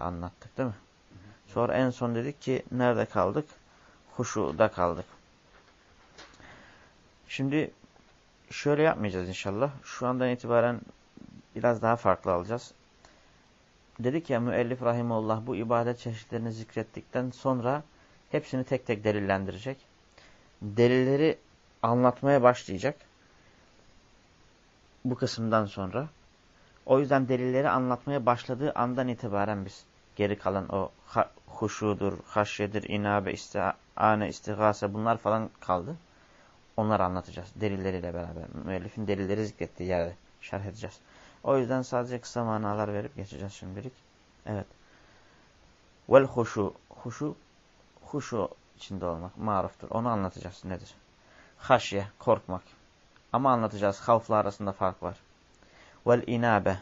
anlattık değil mi? Sonra en son dedik ki nerede kaldık? Huşu'da kaldık. Şimdi şöyle yapmayacağız inşallah. Şu andan itibaren biraz daha farklı alacağız. Dedik ya müellif rahimullah bu ibadet çeşitlerini zikrettikten sonra hepsini tek tek delillendirecek. Delilleri anlatmaya başlayacak. Bu kısımdan sonra. O yüzden delilleri anlatmaya başladığı andan itibaren biz geri kalan o huşudur, haşyedir, inabe, istihane, istigase bunlar falan kaldı. Onları anlatacağız delilleriyle beraber. Müellifin delilleri zikrettiği yerde şerh edeceğiz. O yüzden sadece kısa manalar verip geçeceğiz şimdilik. Evet. Vel huşu. Huşu, huşu içinde olmak maruftur. Onu anlatacağız. Nedir? Haşye, korkmak. Ama anlatacağız. Havfla arasında fark var. Vel inabe.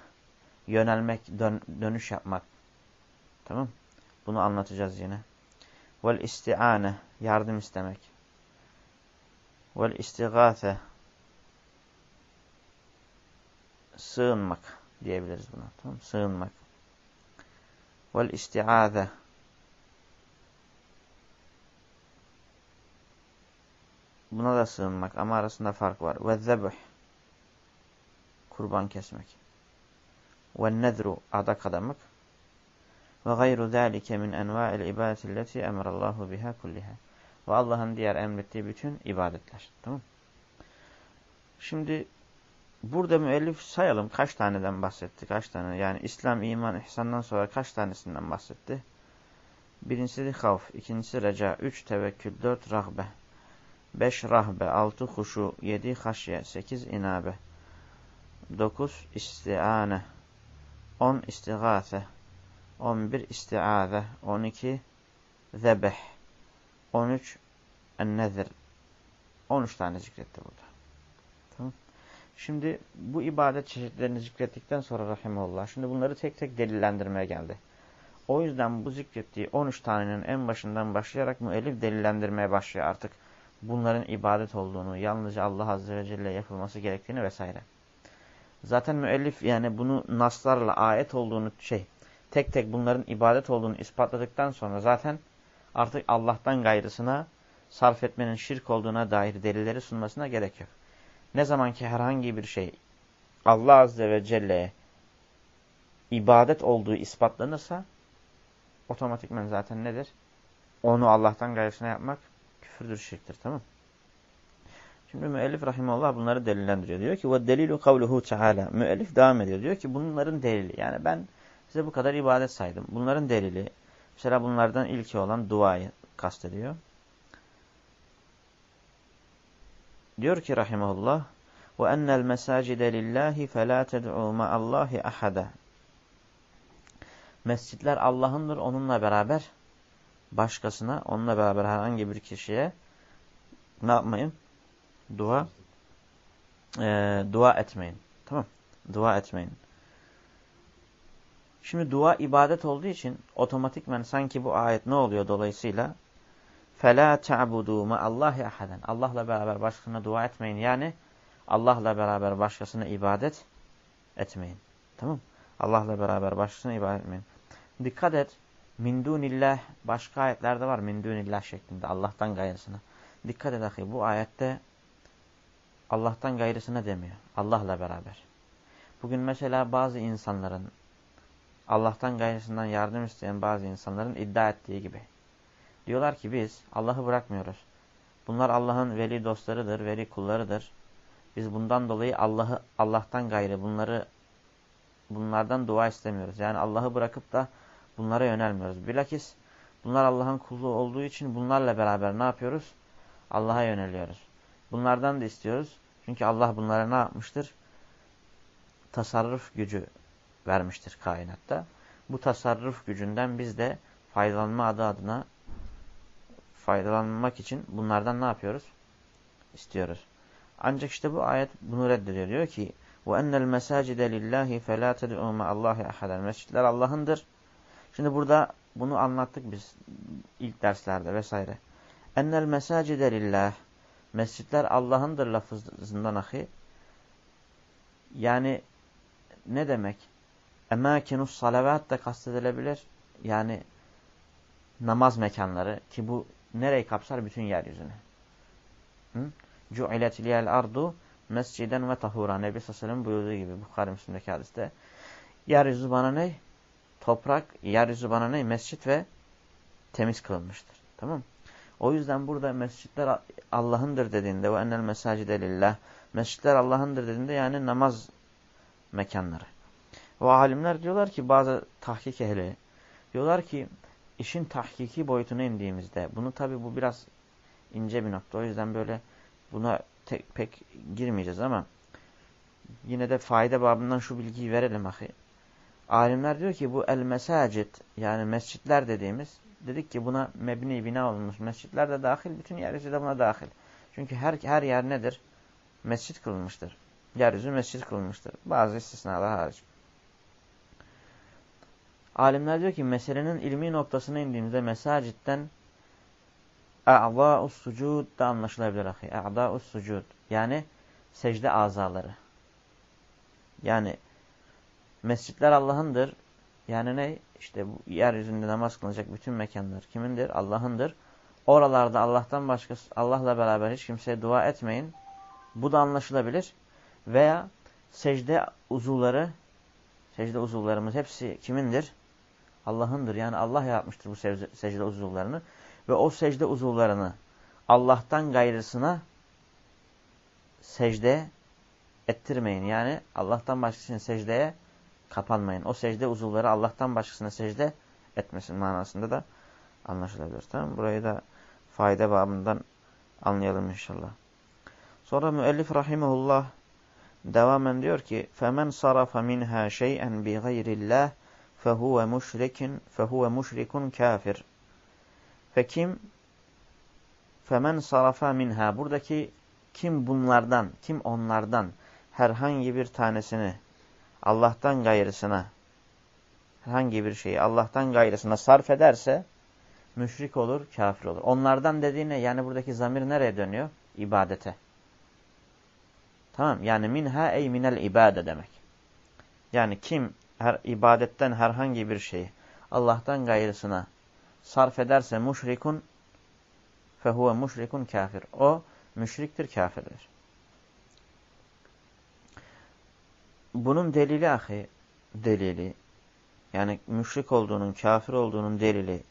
Yönelmek, dön, dönüş yapmak. Tamam Bunu anlatacağız yine. Vel isti'ane. Yardım istemek. Vel istigâfe. Sığınmak diyebiliriz buna. Tamam Sığınmak. Vel isti'âze. Buna da sığınmak ama arasında fark var. Ve zebuh. Kurban kesmek. Ve nedru. Adak adamak. Ve gayru zâlike min envâil ibadeti leti emrallâhu biha kulliha. Ve Allah'ın diğer emrettiği bütün ibadetler. Tamam Şimdi burada müellif sayalım kaç taneden bahsetti, kaç tane. Yani İslam, iman, ihsandan sonra kaç tanesinden bahsetti? Birincisi havf, ikincisi reca, üç tevekkül, dört rahbe, beş rahbe, altı huşu, yedi haşye, sekiz inabe, dokuz istiane, on istigâfe, 11 istiaze, 12 zebeh, 13 ennezir. 13 tane zikretti burada. Tamam. Şimdi bu ibadet çeşitlerini zikrettikten sonra rahimullah. Şimdi bunları tek tek delillendirmeye geldi. O yüzden bu zikrettiği 13 tanenin en başından başlayarak müellif delillendirmeye başlıyor artık. Bunların ibadet olduğunu, yalnızca Allah Azze ve Celle yapılması gerektiğini vesaire. Zaten müellif yani bunu naslarla ayet olduğunu şey tek tek bunların ibadet olduğunu ispatladıktan sonra zaten artık Allah'tan gayrısına sarf etmenin şirk olduğuna dair delilleri sunmasına gerek yok. Ne zaman ki herhangi bir şey Allah Azze ve Celle'ye ibadet olduğu ispatlanırsa otomatikmen zaten nedir? Onu Allah'tan gayrısına yapmak küfürdür, şirktir. Tamam Şimdi müellif rahimahullah bunları delillendiriyor. Diyor ki ve delilu kavluhu teala. Müellif devam ediyor. Diyor ki bunların delili. Yani ben size bu kadar ibadet saydım. Bunların delili. Mesela bunlardan ilki olan duayı kastediyor. Diyor ki rahimahullah ve ennel mesacide lillahi felâ ted'û ma'allahi ahada. Mescitler Allah'ındır onunla beraber başkasına, onunla beraber herhangi bir kişiye ne yapmayın? Dua e, dua etmeyin. Tamam. Dua etmeyin. Şimdi dua ibadet olduğu için otomatikmen sanki bu ayet ne oluyor dolayısıyla? فَلَا تَعْبُدُوا مَا اللّٰهِ اَحَدًا Allah'la beraber başkasına dua etmeyin. Yani Allah'la beraber başkasına ibadet etmeyin. Tamam Allah'la beraber başkasına ibadet etmeyin. Dikkat et. Min dunillah başka ayetlerde var. Min dunillah şeklinde. Allah'tan gayrısına. Dikkat et ahi. Bu ayette Allah'tan gayrısına demiyor. Allah'la beraber. Bugün mesela bazı insanların Allah'tan gayrısından yardım isteyen bazı insanların iddia ettiği gibi. Diyorlar ki biz Allah'ı bırakmıyoruz. Bunlar Allah'ın veli dostlarıdır, veli kullarıdır. Biz bundan dolayı Allah'ı Allah'tan gayrı bunları bunlardan dua istemiyoruz. Yani Allah'ı bırakıp da bunlara yönelmiyoruz. Bilakis bunlar Allah'ın kulu olduğu için bunlarla beraber ne yapıyoruz? Allah'a yöneliyoruz. Bunlardan da istiyoruz. Çünkü Allah bunlara ne yapmıştır? Tasarruf gücü vermiştir kainatta. Bu tasarruf gücünden biz de faydalanma adı adına faydalanmak için bunlardan ne yapıyoruz? İstiyoruz. Ancak işte bu ayet bunu reddediyor. Diyor ki وَاَنَّ الْمَسَاجِدَ لِلّٰهِ فَلَا تَدْعُوا مَا اللّٰهِ اَحَدًا Mescitler Allah'ındır. Şimdi burada bunu anlattık biz ilk derslerde vesaire. اَنَّ الْمَسَاجِدَ لِلّٰهِ Mescitler Allah'ındır lafızından ahi. Yani ne demek? Emâkinus salavat da kastedilebilir. yani namaz mekanları ki bu nereyi kapsar? Bütün yeryüzünü. Cu'ilet liyel ardu mesciden ve tahura. Nebi Sallallahu buyurduğu gibi Bukhari Müslim'deki hadiste. Yeryüzü bana ne? Toprak, yeryüzü bana ne? Mescit ve temiz kılınmıştır. Tamam O yüzden burada mescitler Allah'ındır dediğinde ve ennel mesacide lillah. Mescitler Allah'ındır dediğinde yani namaz mekanları. Ve alimler diyorlar ki bazı tahkik ehli diyorlar ki işin tahkiki boyutuna indiğimizde bunu tabi bu biraz ince bir nokta. O yüzden böyle buna tek, pek girmeyeceğiz ama yine de fayda babından şu bilgiyi verelim ahi. Alimler diyor ki bu el mesacit yani mescitler dediğimiz dedik ki buna mebni bina olmuş mescitler de dahil bütün yeryüzü de buna dahil. Çünkü her her yer nedir? Mescit kılınmıştır. Yeryüzü mescit kılınmıştır. Bazı istisnalar hariç. Alimler diyor ki meselenin ilmi noktasına indiğimizde mesacitten a'dâ'us sucud da anlaşılabilir ahi. A'dâ'us sucud. Yani secde azaları. Yani mescitler Allah'ındır. Yani ne? İşte bu yeryüzünde namaz kılınacak bütün mekanlar kimindir? Allah'ındır. Oralarda Allah'tan başkası, Allah'la beraber hiç kimseye dua etmeyin. Bu da anlaşılabilir. Veya secde uzuvları, secde uzuvlarımız hepsi kimindir? Allah'ındır. Yani Allah yaratmıştır bu secde uzuvlarını. Ve o secde uzuvlarını Allah'tan gayrısına secde ettirmeyin. Yani Allah'tan başkasına secdeye kapanmayın. O secde uzuvları Allah'tan başkasına secde etmesin manasında da anlaşılabilir. Tamam Burayı da fayda babından anlayalım inşallah. Sonra müellif rahimehullah devamen diyor ki: "Femen sarafa minha şey'en bi gayrillah fehuve müşrikin fehuve müşrikun kafir. Ve kim femen minha buradaki kim bunlardan, kim onlardan herhangi bir tanesini Allah'tan gayrısına herhangi bir şeyi Allah'tan gayrısına sarf ederse müşrik olur, kafir olur. Onlardan dediğine yani buradaki zamir nereye dönüyor? İbadete. Tamam yani minha ey minel ibade demek. Yani kim her ibadetten herhangi bir şeyi Allah'tan gayrısına sarf ederse müşrikun fehuve müşrikun kafir. O müşriktir, kafirdir. Bunun delili ahi, delili, yani müşrik olduğunun, kafir olduğunun delili.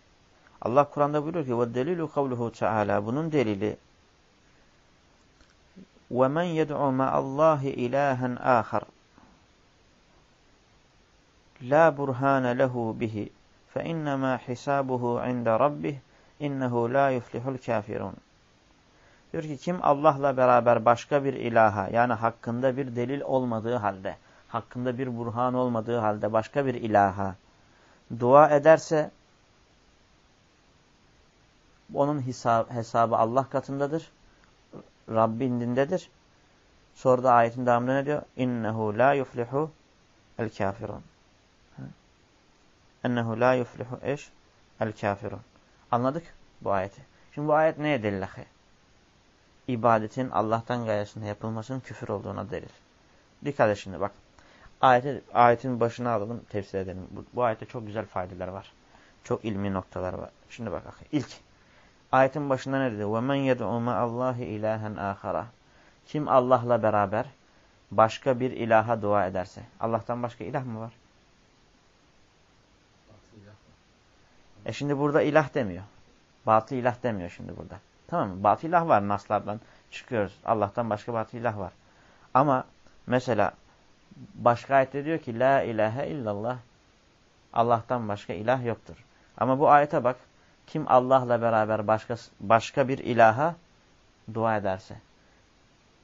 Allah Kur'an'da buyuruyor ki وَالدَّلِيلُ قَوْلُهُ Teala Bunun delili وَمَنْ يَدْعُ مَا اللّٰهِ إِلَٰهًا آخَرٍ la burhane lehu bihi fe innema hisabuhu inde rabbih innehu la yuflihul kafirun. Diyor ki kim Allah'la beraber başka bir ilaha yani hakkında bir delil olmadığı halde, hakkında bir burhan olmadığı halde başka bir ilaha dua ederse onun hesabı Allah katındadır. Rabbi indindedir. Sonra da ayetin devamında ne diyor? İnnehu la yuflihu el kafirun ennehu la yuflihu eş el kafirun. Anladık bu ayeti. Şimdi bu ayet neye delil ahi? İbadetin Allah'tan gayesinde yapılmasının küfür olduğuna delil. Dikkat et şimdi bak. Ayeti, ayetin başına alalım tefsir edelim. Bu, bu ayette çok güzel faydeler var. Çok ilmi noktalar var. Şimdi bak ahi. İlk ayetin başında ne dedi? وَمَنْ يَدْعُ مَا اللّٰهِ اِلَٰهًا آخَرًا Kim Allah'la beraber başka bir ilaha dua ederse. Allah'tan başka ilah mı var? E şimdi burada ilah demiyor. Batıl ilah demiyor şimdi burada. Tamam mı? Batıl ilah var. Naslardan çıkıyoruz. Allah'tan başka batıl ilah var. Ama mesela başka ayette diyor ki La ilahe illallah. Allah'tan başka ilah yoktur. Ama bu ayete bak. Kim Allah'la beraber başka, başka bir ilaha dua ederse.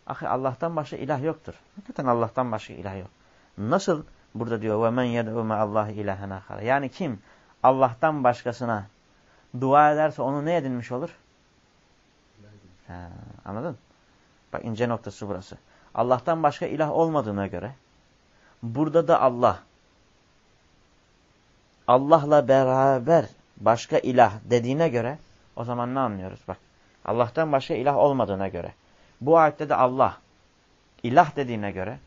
Ahi Allah'tan başka ilah yoktur. Hakikaten Allah'tan başka ilah yok. Nasıl burada diyor ve men yed'u Allah ilahen ahar. Yani kim Allah'tan başkasına dua ederse onu ne edinmiş olur? Ha, anladın? Bak ince noktası burası. Allah'tan başka ilah olmadığına göre burada da Allah Allah'la beraber başka ilah dediğine göre o zaman ne anlıyoruz? Bak Allah'tan başka ilah olmadığına göre bu ayette de Allah ilah dediğine göre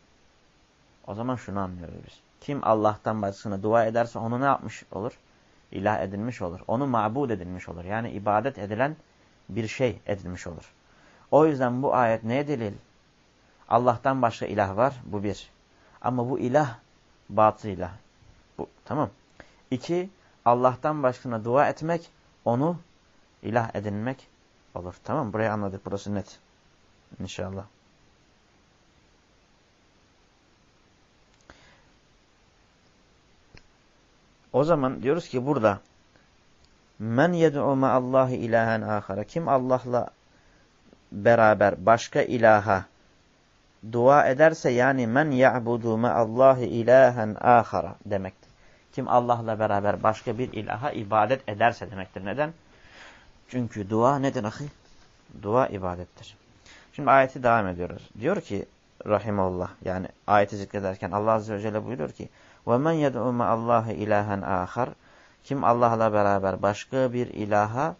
o zaman şunu anlıyoruz. Kim Allah'tan başkasına dua ederse onu ne yapmış olur? İlah edilmiş olur. Onu mabud edilmiş olur. Yani ibadet edilen bir şey edilmiş olur. O yüzden bu ayet neye delil? Allah'tan başka ilah var. Bu bir. Ama bu ilah batıl ilah. Bu, tamam. İki, Allah'tan başkına dua etmek, onu ilah edinmek olur. Tamam Burayı anladık. Burası net. İnşallah. O zaman diyoruz ki burada men yed'u ma'allahi ilahen ahara kim Allah'la beraber başka ilaha dua ederse yani men ya'budu ma'allahi ilahen ahara demektir. Kim Allah'la beraber başka bir ilaha ibadet ederse demektir. Neden? Çünkü dua nedir ahi? Dua ibadettir. Şimdi ayeti devam ediyoruz. Diyor ki Rahimallah yani ayeti zikrederken Allah Azze ve Celle buyuruyor ki وَمَنْ يَدْعُ مَا اللّٰهِ ilahen ahar Kim Allah'la beraber başka bir ilaha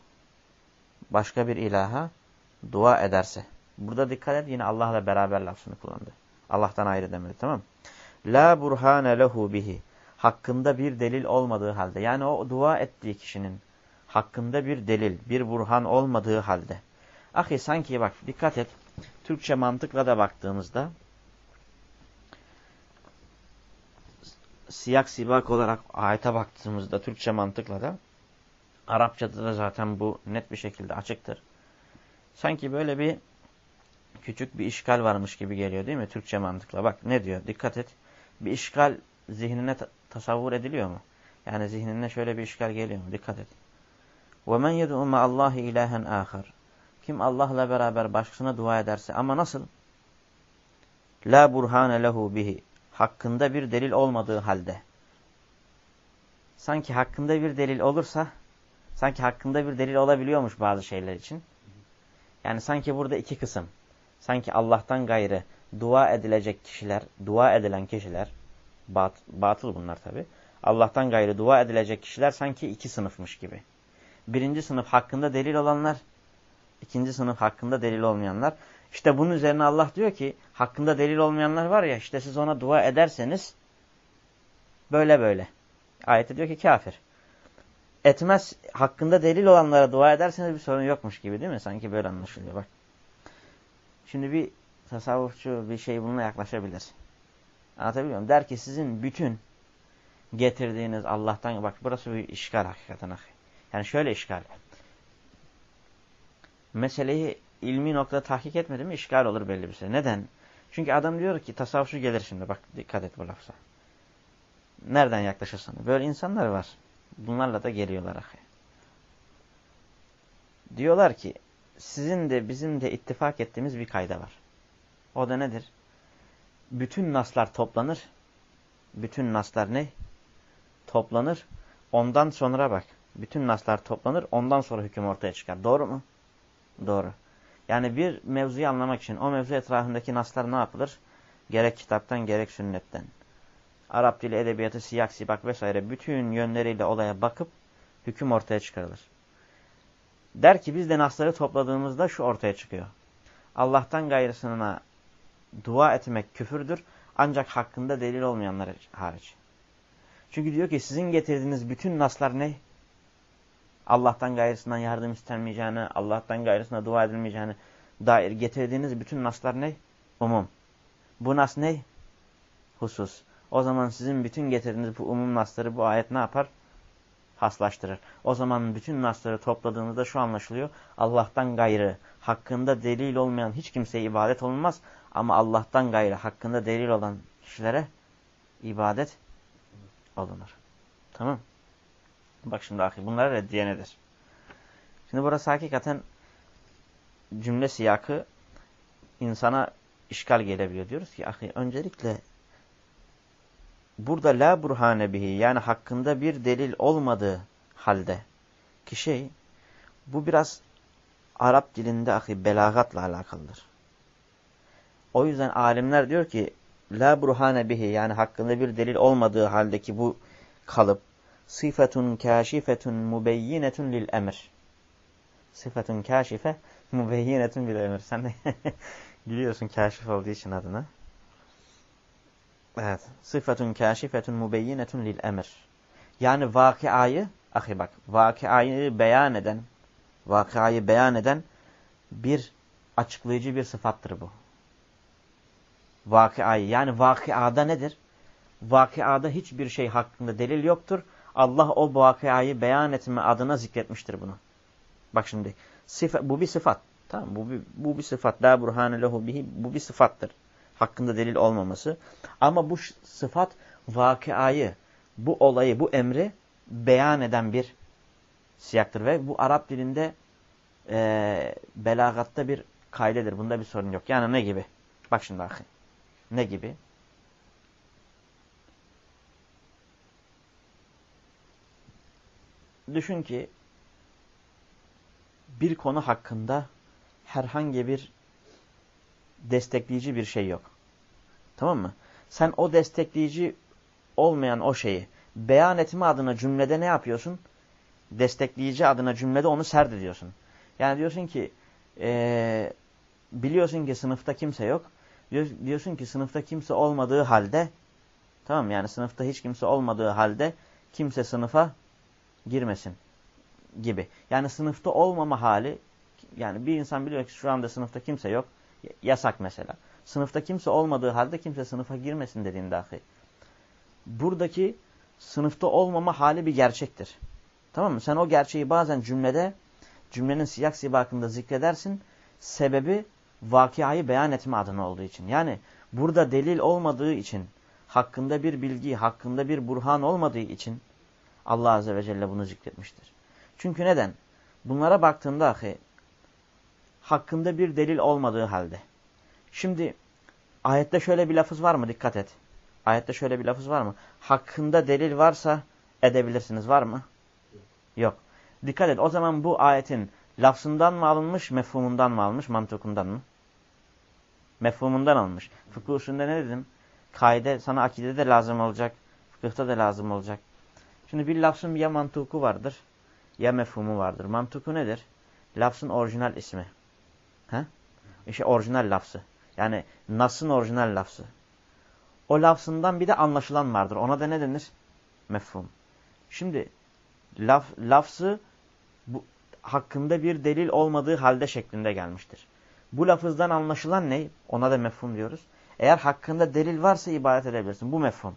başka bir ilaha dua ederse. Burada dikkat et yine Allah'la beraber lafını kullandı. Allah'tan ayrı demedi tamam La burhane lehu bihi. Hakkında bir delil olmadığı halde. Yani o dua ettiği kişinin hakkında bir delil, bir burhan olmadığı halde. Ahi sanki bak dikkat et. Türkçe mantıkla da baktığımızda siyak sibak olarak ayete baktığımızda Türkçe mantıkla da Arapçada da zaten bu net bir şekilde açıktır. Sanki böyle bir küçük bir işgal varmış gibi geliyor değil mi Türkçe mantıkla? Bak ne diyor dikkat et. Bir işgal zihnine tasavvur ediliyor mu? Yani zihnine şöyle bir işgal geliyor mu? Dikkat et. وَمَنْ يَدْعُ مَا اللّٰهِ اِلَٰهًا آخَرٍ Kim Allah'la beraber başkasına dua ederse ama nasıl? La burhane lehu bihi. Hakkında bir delil olmadığı halde. Sanki hakkında bir delil olursa, sanki hakkında bir delil olabiliyormuş bazı şeyler için. Yani sanki burada iki kısım. Sanki Allah'tan gayrı dua edilecek kişiler, dua edilen kişiler, bat, batıl bunlar tabi. Allah'tan gayrı dua edilecek kişiler sanki iki sınıfmış gibi. Birinci sınıf hakkında delil olanlar, ikinci sınıf hakkında delil olmayanlar. İşte bunun üzerine Allah diyor ki, hakkında delil olmayanlar var ya, işte siz ona dua ederseniz, böyle böyle. Ayette diyor ki kafir. Etmez, hakkında delil olanlara dua ederseniz bir sorun yokmuş gibi değil mi? Sanki böyle anlaşılıyor bak. Şimdi bir tasavvufçu bir şey bununla yaklaşabilir. Anlatabiliyor muyum? Der ki sizin bütün getirdiğiniz Allah'tan, bak burası bir işgal hakikaten. Yani şöyle işgal. Meseleyi ilmi noktada tahkik etmedi mi işgal olur belli bir şey. Neden? Çünkü adam diyor ki tasavvufçu gelir şimdi. Bak dikkat et bu lafza. Nereden yaklaşırsan. Böyle insanlar var. Bunlarla da geliyorlar. Diyorlar ki sizin de bizim de ittifak ettiğimiz bir kayda var. O da nedir? Bütün naslar toplanır. Bütün naslar ne? Toplanır. Ondan sonra bak. Bütün naslar toplanır. Ondan sonra hüküm ortaya çıkar. Doğru mu? Doğru. Yani bir mevzuyu anlamak için o mevzu etrafındaki naslar ne yapılır? Gerek kitaptan gerek sünnetten. Arap dili, edebiyatı, siyak, sibak vesaire bütün yönleriyle olaya bakıp hüküm ortaya çıkarılır. Der ki biz de nasları topladığımızda şu ortaya çıkıyor. Allah'tan gayrısına dua etmek küfürdür ancak hakkında delil olmayanlar hariç. Çünkü diyor ki sizin getirdiğiniz bütün naslar ne? Allah'tan gayrısından yardım istenmeyeceğini, Allah'tan gayrısına dua edilmeyeceğini dair getirdiğiniz bütün naslar ne? Umum. Bu nas ne? Husus. O zaman sizin bütün getirdiğiniz bu umum nasları bu ayet ne yapar? Haslaştırır. O zaman bütün nasları topladığınızda şu anlaşılıyor. Allah'tan gayrı hakkında delil olmayan hiç kimseye ibadet olunmaz. Ama Allah'tan gayrı hakkında delil olan kişilere ibadet olunur. Tamam Bak şimdi ahi bunlara reddiye nedir? Şimdi burası hakikaten cümle siyakı insana işgal gelebiliyor. Diyoruz ki ahi öncelikle burada la burhane bihi yani hakkında bir delil olmadığı halde ki şey bu biraz Arap dilinde ahi belagatla alakalıdır. O yüzden alimler diyor ki la burhane bihi yani hakkında bir delil olmadığı haldeki bu kalıp sıfatun kâşifetun mubeyyinetun lil emir. Sıfatun kâşife mubeyyinetun lil emir. Sen de biliyorsun kâşif olduğu için adına. Evet. Sıfatun kâşifetun mubeyyinetun lil emir. Yani vakiayı Ahi bak vakıayı beyan eden vakıayı beyan eden bir açıklayıcı bir sıfattır bu. Vakıayı yani vakıada nedir? Vakıada hiçbir şey hakkında delil yoktur. Allah o vakıayı beyan etme adına zikretmiştir bunu. Bak şimdi sıfat, bu bir sıfat. Tamam bu bir, bu bir sıfat. La burhane lehu bihi. Bu bir sıfattır. Hakkında delil olmaması. Ama bu sıfat vakıayı, bu olayı, bu emri beyan eden bir siyaktır. Ve bu Arap dilinde e, belagatta bir kaydedir. Bunda bir sorun yok. Yani ne gibi? Bak şimdi bakın. Ne gibi? Düşün ki bir konu hakkında herhangi bir destekleyici bir şey yok. Tamam mı? Sen o destekleyici olmayan o şeyi beyan etme adına cümlede ne yapıyorsun? Destekleyici adına cümlede onu serd ediyorsun. Yani diyorsun ki ee, biliyorsun ki sınıfta kimse yok. Diyorsun ki sınıfta kimse olmadığı halde tamam yani sınıfta hiç kimse olmadığı halde kimse sınıfa girmesin gibi. Yani sınıfta olmama hali yani bir insan biliyor ki şu anda sınıfta kimse yok. Yasak mesela. Sınıfta kimse olmadığı halde kimse sınıfa girmesin dediğin dahi. Buradaki sınıfta olmama hali bir gerçektir. Tamam mı? Sen o gerçeği bazen cümlede cümlenin siyak sibakında zikredersin. Sebebi vakiyayı beyan etme adına olduğu için. Yani burada delil olmadığı için, hakkında bir bilgi, hakkında bir burhan olmadığı için Allah Azze ve Celle bunu zikretmiştir. Çünkü neden? Bunlara baktığında ahi, hakkında bir delil olmadığı halde. Şimdi ayette şöyle bir lafız var mı? Dikkat et. Ayette şöyle bir lafız var mı? Hakkında delil varsa edebilirsiniz. Var mı? Yok. Dikkat et. O zaman bu ayetin lafzından mı alınmış, mefhumundan mı alınmış, mantıkundan mı? Mefhumundan alınmış. Fıkıh usulünde ne dedim? Kaide sana akide de lazım olacak, fıkıhta da lazım olacak. Şimdi bir lafzın ya mantuku vardır, ya mefhumu vardır. Mantuku nedir? Lafzın orijinal ismi. He? İşte orijinal lafzı. Yani Nas'ın orijinal lafzı. O lafzından bir de anlaşılan vardır. Ona da ne denir? Mefhum. Şimdi laf, lafzı bu, hakkında bir delil olmadığı halde şeklinde gelmiştir. Bu lafızdan anlaşılan ne? Ona da mefhum diyoruz. Eğer hakkında delil varsa ibadet edebilirsin. Bu mefhum.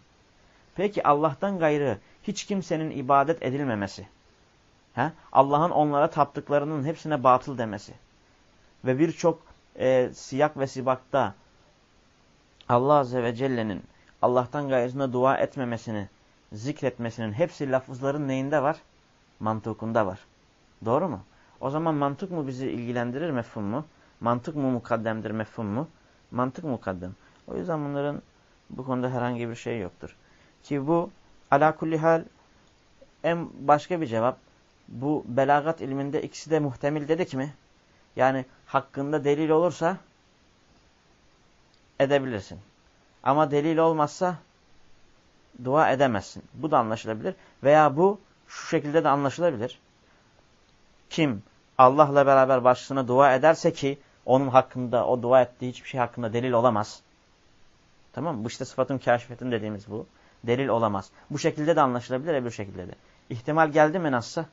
Peki Allah'tan gayrı hiç kimsenin ibadet edilmemesi. Allah'ın onlara taptıklarının hepsine batıl demesi. Ve birçok e, siyak ve sibakta Allah Azze ve Celle'nin Allah'tan gayrısına dua etmemesini, zikretmesinin hepsi lafızların neyinde var? Mantukunda var. Doğru mu? O zaman mantık mı bizi ilgilendirir mefhum mu? Mantık mı mukaddemdir mefhum mu? Mantık mukaddem. O yüzden bunların bu konuda herhangi bir şey yoktur. Ki bu ala kulli hal en başka bir cevap. Bu belagat ilminde ikisi de muhtemel dedik mi? Yani hakkında delil olursa edebilirsin. Ama delil olmazsa dua edemezsin. Bu da anlaşılabilir. Veya bu şu şekilde de anlaşılabilir. Kim Allah'la beraber başkasına dua ederse ki onun hakkında, o dua ettiği hiçbir şey hakkında delil olamaz. Tamam mı? Bu işte sıfatın kaşifetin dediğimiz bu. Delil olamaz. Bu şekilde de anlaşılabilir, öbür şekilde de. İhtimal geldi mi nasılsa?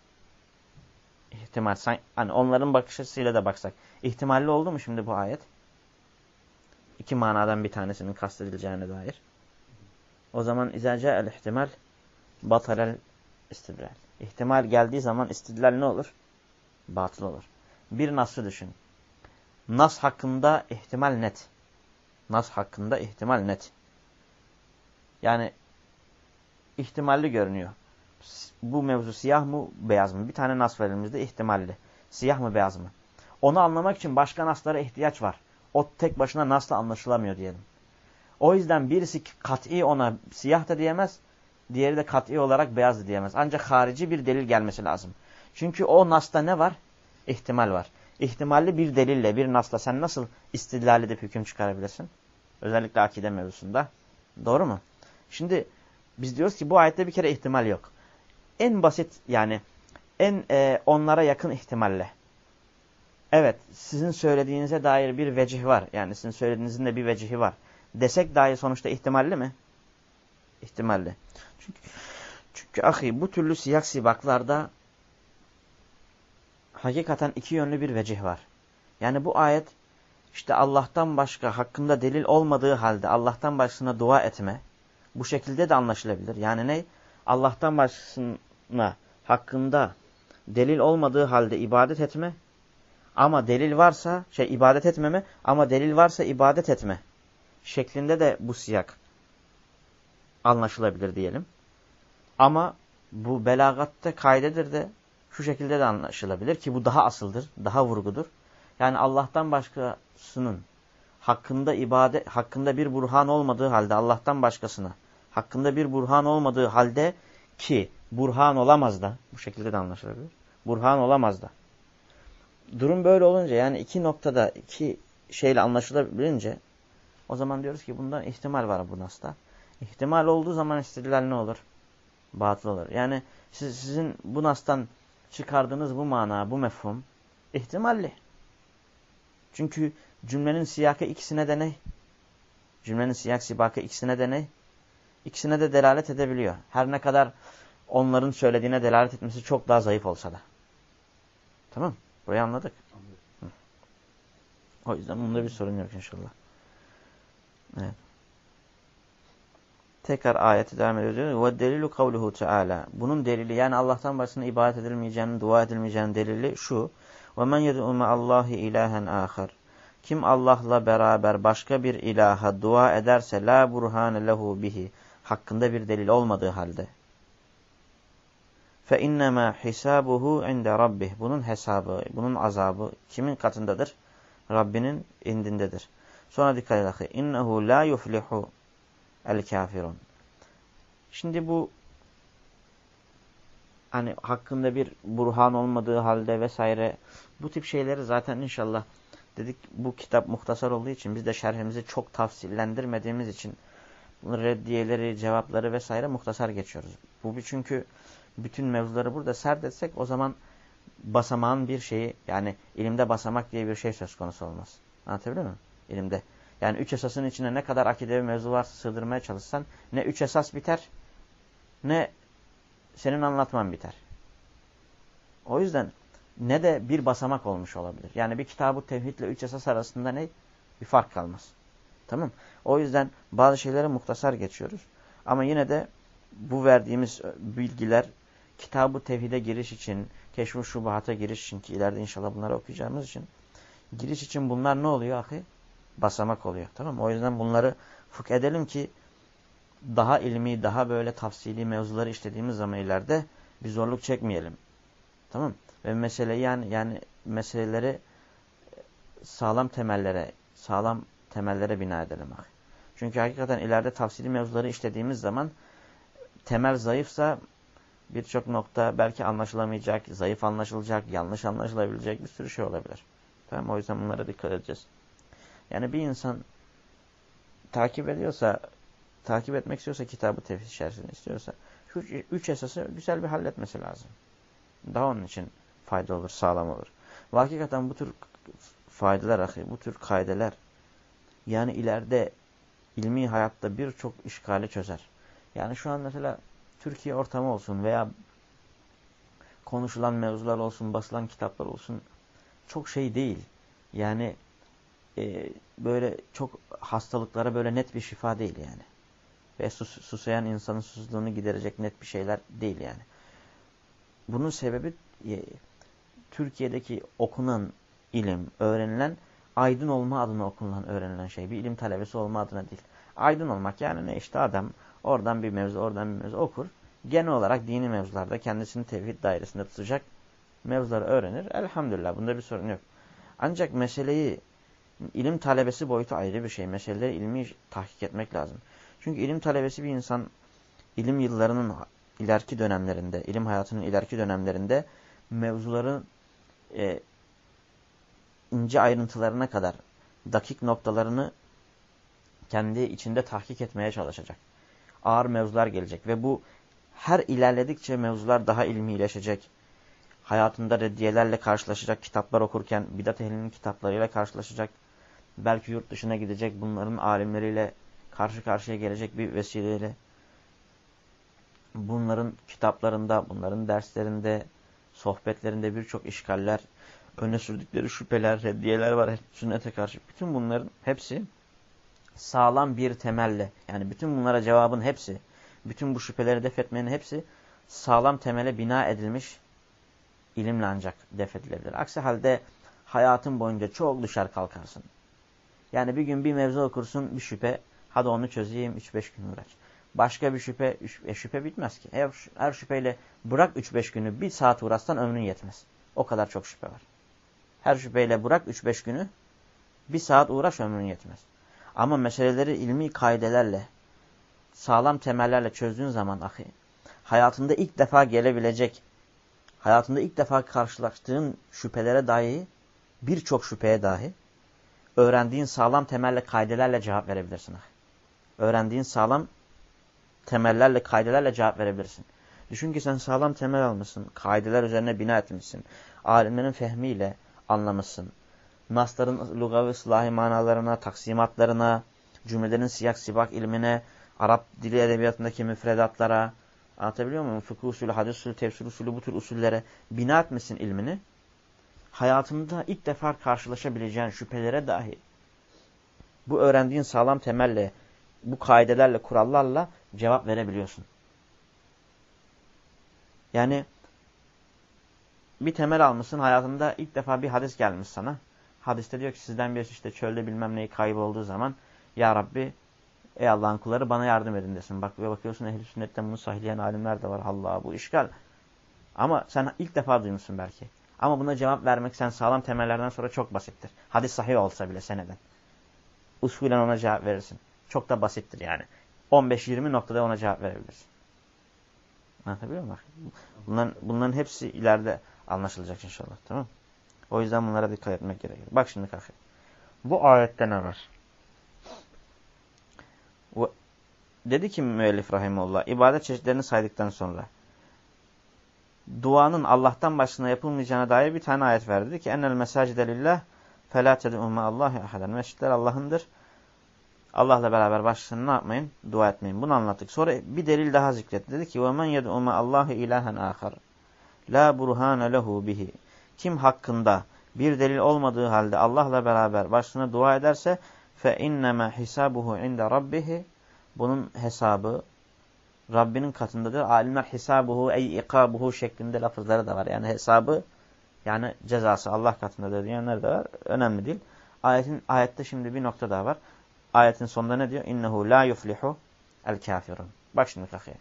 İhtimal. Hani onların bakış açısıyla da baksak. İhtimalli oldu mu şimdi bu ayet? İki manadan bir tanesinin kastedileceğine dair. O zaman izaca el ihtimal batalel istidlal. İhtimal geldiği zaman istidlal ne olur? Batıl olur. Bir nasıl düşün. Nas hakkında ihtimal net. Nas hakkında ihtimal net. Yani ihtimalli görünüyor. Bu mevzu siyah mı beyaz mı? Bir tane nas var elimizde ihtimalli. Siyah mı beyaz mı? Onu anlamak için başka naslara ihtiyaç var. O tek başına nasla anlaşılamıyor diyelim. O yüzden birisi kat'i ona siyah da diyemez, diğeri de kat'i olarak beyaz da diyemez. Ancak harici bir delil gelmesi lazım. Çünkü o nasta ne var? İhtimal var. İhtimalli bir delille, bir nasla sen nasıl istidlal edip hüküm çıkarabilirsin? Özellikle akide mevzusunda. Doğru mu? Şimdi biz diyoruz ki bu ayette bir kere ihtimal yok. En basit yani en e, onlara yakın ihtimalle. Evet sizin söylediğinize dair bir vecih var. Yani sizin söylediğinizin de bir vecihi var. Desek dahi sonuçta ihtimalli mi? İhtimalli. Çünkü, çünkü ahi bu türlü siyak sibaklarda hakikaten iki yönlü bir vecih var. Yani bu ayet işte Allah'tan başka hakkında delil olmadığı halde Allah'tan başkasına dua etme bu şekilde de anlaşılabilir. Yani ne? Allah'tan başkasına hakkında delil olmadığı halde ibadet etme ama delil varsa şey ibadet etmeme ama delil varsa ibadet etme şeklinde de bu siyak anlaşılabilir diyelim. Ama bu belagatte kaydedir de şu şekilde de anlaşılabilir ki bu daha asıldır, daha vurgudur. Yani Allah'tan başkasının hakkında ibadet hakkında bir burhan olmadığı halde Allah'tan başkasına hakkında bir burhan olmadığı halde ki burhan olamaz da bu şekilde de anlaşılabilir. Burhan olamaz da. Durum böyle olunca yani iki noktada iki şeyle anlaşılabilince o zaman diyoruz ki bundan ihtimal var bu nasta. İhtimal olduğu zaman istediler ne olur? Batıl olur. Yani siz, sizin bu nastan çıkardığınız bu mana, bu mefhum ihtimalli. Çünkü cümlenin siyakı ikisine de ne? Cümlenin siyak sibakı ikisine de ne? İkisine de delalet edebiliyor. Her ne kadar onların söylediğine delalet etmesi çok daha zayıf olsa da. Tamam Burayı anladık. O yüzden bunda bir sorun yok inşallah. Evet. Tekrar ayeti devam ediyor. Ve delilu kavluhu teala. Bunun delili yani Allah'tan başına ibadet edilmeyeceğinin, dua edilmeyeceğinin delili şu. Ve men yed'u Allahi ilahen ahar. Kim Allah'la beraber başka bir ilaha dua ederse la burhane lehu bihi. Hakkında bir delil olmadığı halde. İnnema hisabuhu inde rabbih. Bunun hesabı, bunun azabı kimin katındadır? Rabbinin indindedir. Sonra dikkat edin. La yuflihu el kafirun. Şimdi bu hani hakkında bir burhan olmadığı halde vesaire bu tip şeyleri zaten inşallah dedik bu kitap muhtasar olduğu için biz de şerhimizi çok tafsillendirmediğimiz için reddiyeleri, cevapları vesaire muhtasar geçiyoruz. Bu çünkü bütün mevzuları burada serdetsek o zaman basamağın bir şeyi yani ilimde basamak diye bir şey söz konusu olmaz. Anlatabiliyor muyum? İlimde. Yani üç esasın içine ne kadar akidevi mevzu varsa sığdırmaya çalışsan ne üç esas biter ne senin anlatman biter. O yüzden ne de bir basamak olmuş olabilir. Yani bir kitabı tevhidle üç esas arasında ne? Bir fark kalmaz. Tamam O yüzden bazı şeylere muhtasar geçiyoruz. Ama yine de bu verdiğimiz bilgiler kitabı tevhide giriş için, keşf-ı şubahata giriş için ki ileride inşallah bunları okuyacağımız için giriş için bunlar ne oluyor ahi? basamak oluyor. Tamam O yüzden bunları fıkh edelim ki daha ilmi, daha böyle tafsili mevzuları işlediğimiz zaman ileride bir zorluk çekmeyelim. Tamam Ve meseleyi yani, yani meseleleri sağlam temellere, sağlam temellere bina edelim. Çünkü hakikaten ileride tafsili mevzuları işlediğimiz zaman temel zayıfsa birçok nokta belki anlaşılamayacak, zayıf anlaşılacak, yanlış anlaşılabilecek bir sürü şey olabilir. Tamam O yüzden bunlara dikkat edeceğiz. Yani bir insan takip ediyorsa, takip etmek istiyorsa kitabı tefsir içerisinde istiyorsa, şu üç esası güzel bir halletmesi lazım. Daha onun için fayda olur, sağlam olur. Ve hakikaten bu tür faydalar, bu tür kaideler yani ileride ilmi hayatta birçok işgali çözer. Yani şu an mesela Türkiye ortamı olsun veya konuşulan mevzular olsun, basılan kitaplar olsun çok şey değil. Yani e, böyle çok hastalıklara böyle net bir şifa değil yani. Ve sus, susayan insanın susuzluğunu giderecek net bir şeyler değil yani. Bunun sebebi e, Türkiye'deki okunan ilim, öğrenilen aydın olma adına okunan, öğrenilen şey. Bir ilim talebesi olma adına değil. Aydın olmak yani ne işte adam oradan bir mevzu, oradan bir mevzu okur. Genel olarak dini mevzularda kendisini tevhid dairesinde tutacak mevzuları öğrenir. Elhamdülillah bunda bir sorun yok. Ancak meseleyi İlim talebesi boyutu ayrı bir şey. Meseleleri ilmi tahkik etmek lazım. Çünkü ilim talebesi bir insan ilim yıllarının ileriki dönemlerinde, ilim hayatının ileriki dönemlerinde mevzuların e, ince ayrıntılarına kadar dakik noktalarını kendi içinde tahkik etmeye çalışacak. Ağır mevzular gelecek ve bu her ilerledikçe mevzular daha ilmileşecek, hayatında reddiyelerle karşılaşacak, kitaplar okurken bidat ehlinin kitaplarıyla karşılaşacak, belki yurt dışına gidecek bunların alimleriyle karşı karşıya gelecek bir vesileyle bunların kitaplarında, bunların derslerinde, sohbetlerinde birçok işgaller, öne sürdükleri şüpheler, reddiyeler var sünnete karşı. Bütün bunların hepsi sağlam bir temelle, yani bütün bunlara cevabın hepsi, bütün bu şüpheleri def etmenin hepsi sağlam temele bina edilmiş ilimle ancak def edilebilir. Aksi halde hayatın boyunca çok düşer kalkarsın. Yani bir gün bir mevzu okursun bir şüphe. Hadi onu çözeyim 3-5 gün uğraş. Başka bir şüphe, e, şüphe bitmez ki. Her, her şüpheyle bırak 3-5 günü bir saat uğraşsan ömrün yetmez. O kadar çok şüphe var. Her şüpheyle bırak 3-5 günü bir saat uğraş ömrün yetmez. Ama meseleleri ilmi kaidelerle, sağlam temellerle çözdüğün zaman ahi, hayatında ilk defa gelebilecek, hayatında ilk defa karşılaştığın şüphelere dahi, birçok şüpheye dahi, öğrendiğin sağlam temelle kaidelerle cevap verebilirsin. Öğrendiğin sağlam temellerle, kaidelerle cevap verebilirsin. Düşün ki sen sağlam temel almışsın, kaideler üzerine bina etmişsin, alimlerin fehmiyle anlamışsın. Nasların lugavi ıslahi manalarına, taksimatlarına, cümlelerin siyak sibak ilmine, Arap dili edebiyatındaki müfredatlara, anlatabiliyor muyum? Fıkıh usulü, hadis usulü, tefsir usulü bu tür usullere bina etmişsin ilmini hayatında ilk defa karşılaşabileceğin şüphelere dahi bu öğrendiğin sağlam temelle, bu kaidelerle, kurallarla cevap verebiliyorsun. Yani bir temel almışsın hayatında ilk defa bir hadis gelmiş sana. Hadiste diyor ki sizden birisi işte çölde bilmem neyi kaybolduğu zaman Ya Rabbi ey Allah'ın kulları bana yardım edin desin. Bak ve bakıyorsun ehl-i sünnetten bunu sahihleyen alimler de var. Allah bu işgal. Ama sen ilk defa duymuşsun belki. Ama buna cevap vermek sen sağlam temellerden sonra çok basittir. Hadis sahih olsa bile seneden. Usulen ona cevap verirsin. Çok da basittir yani. 15-20 noktada ona cevap verebilirsin. Anlatabiliyor muyum? Bunların, bunların hepsi ileride anlaşılacak inşallah. Tamam O yüzden bunlara dikkat etmek gerekiyor. Bak şimdi kalk. Bu ayette ne var? Dedi ki müellif rahimullah ibadet çeşitlerini saydıktan sonra duanın Allah'tan başına yapılmayacağına dair bir tane ayet verdi. Dedi ki ennel mesacide lillah felâ ted'û Allahi ahaden. Mescitler Allah'ındır. Allah'la beraber başlasın ne yapmayın? Dua etmeyin. Bunu anlattık. Sonra bir delil daha zikretti. Dedi ki وَمَنْ يَدْعُ Allahu ilahen ahar. La burhane lehu bihi. Kim hakkında bir delil olmadığı halde Allah'la beraber başına dua ederse fe inneme hisabuhu inde rabbihi. Bunun hesabı Rabbinin katındadır. Alimler hisabuhu ey ikabuhu şeklinde lafızları da var. Yani hesabı yani cezası Allah katındadır diyenler de var. Önemli değil. Ayetin ayette şimdi bir nokta daha var. Ayetin sonunda ne diyor? İnnehu la yuflihu el kafirun. Bak şimdi kakıya.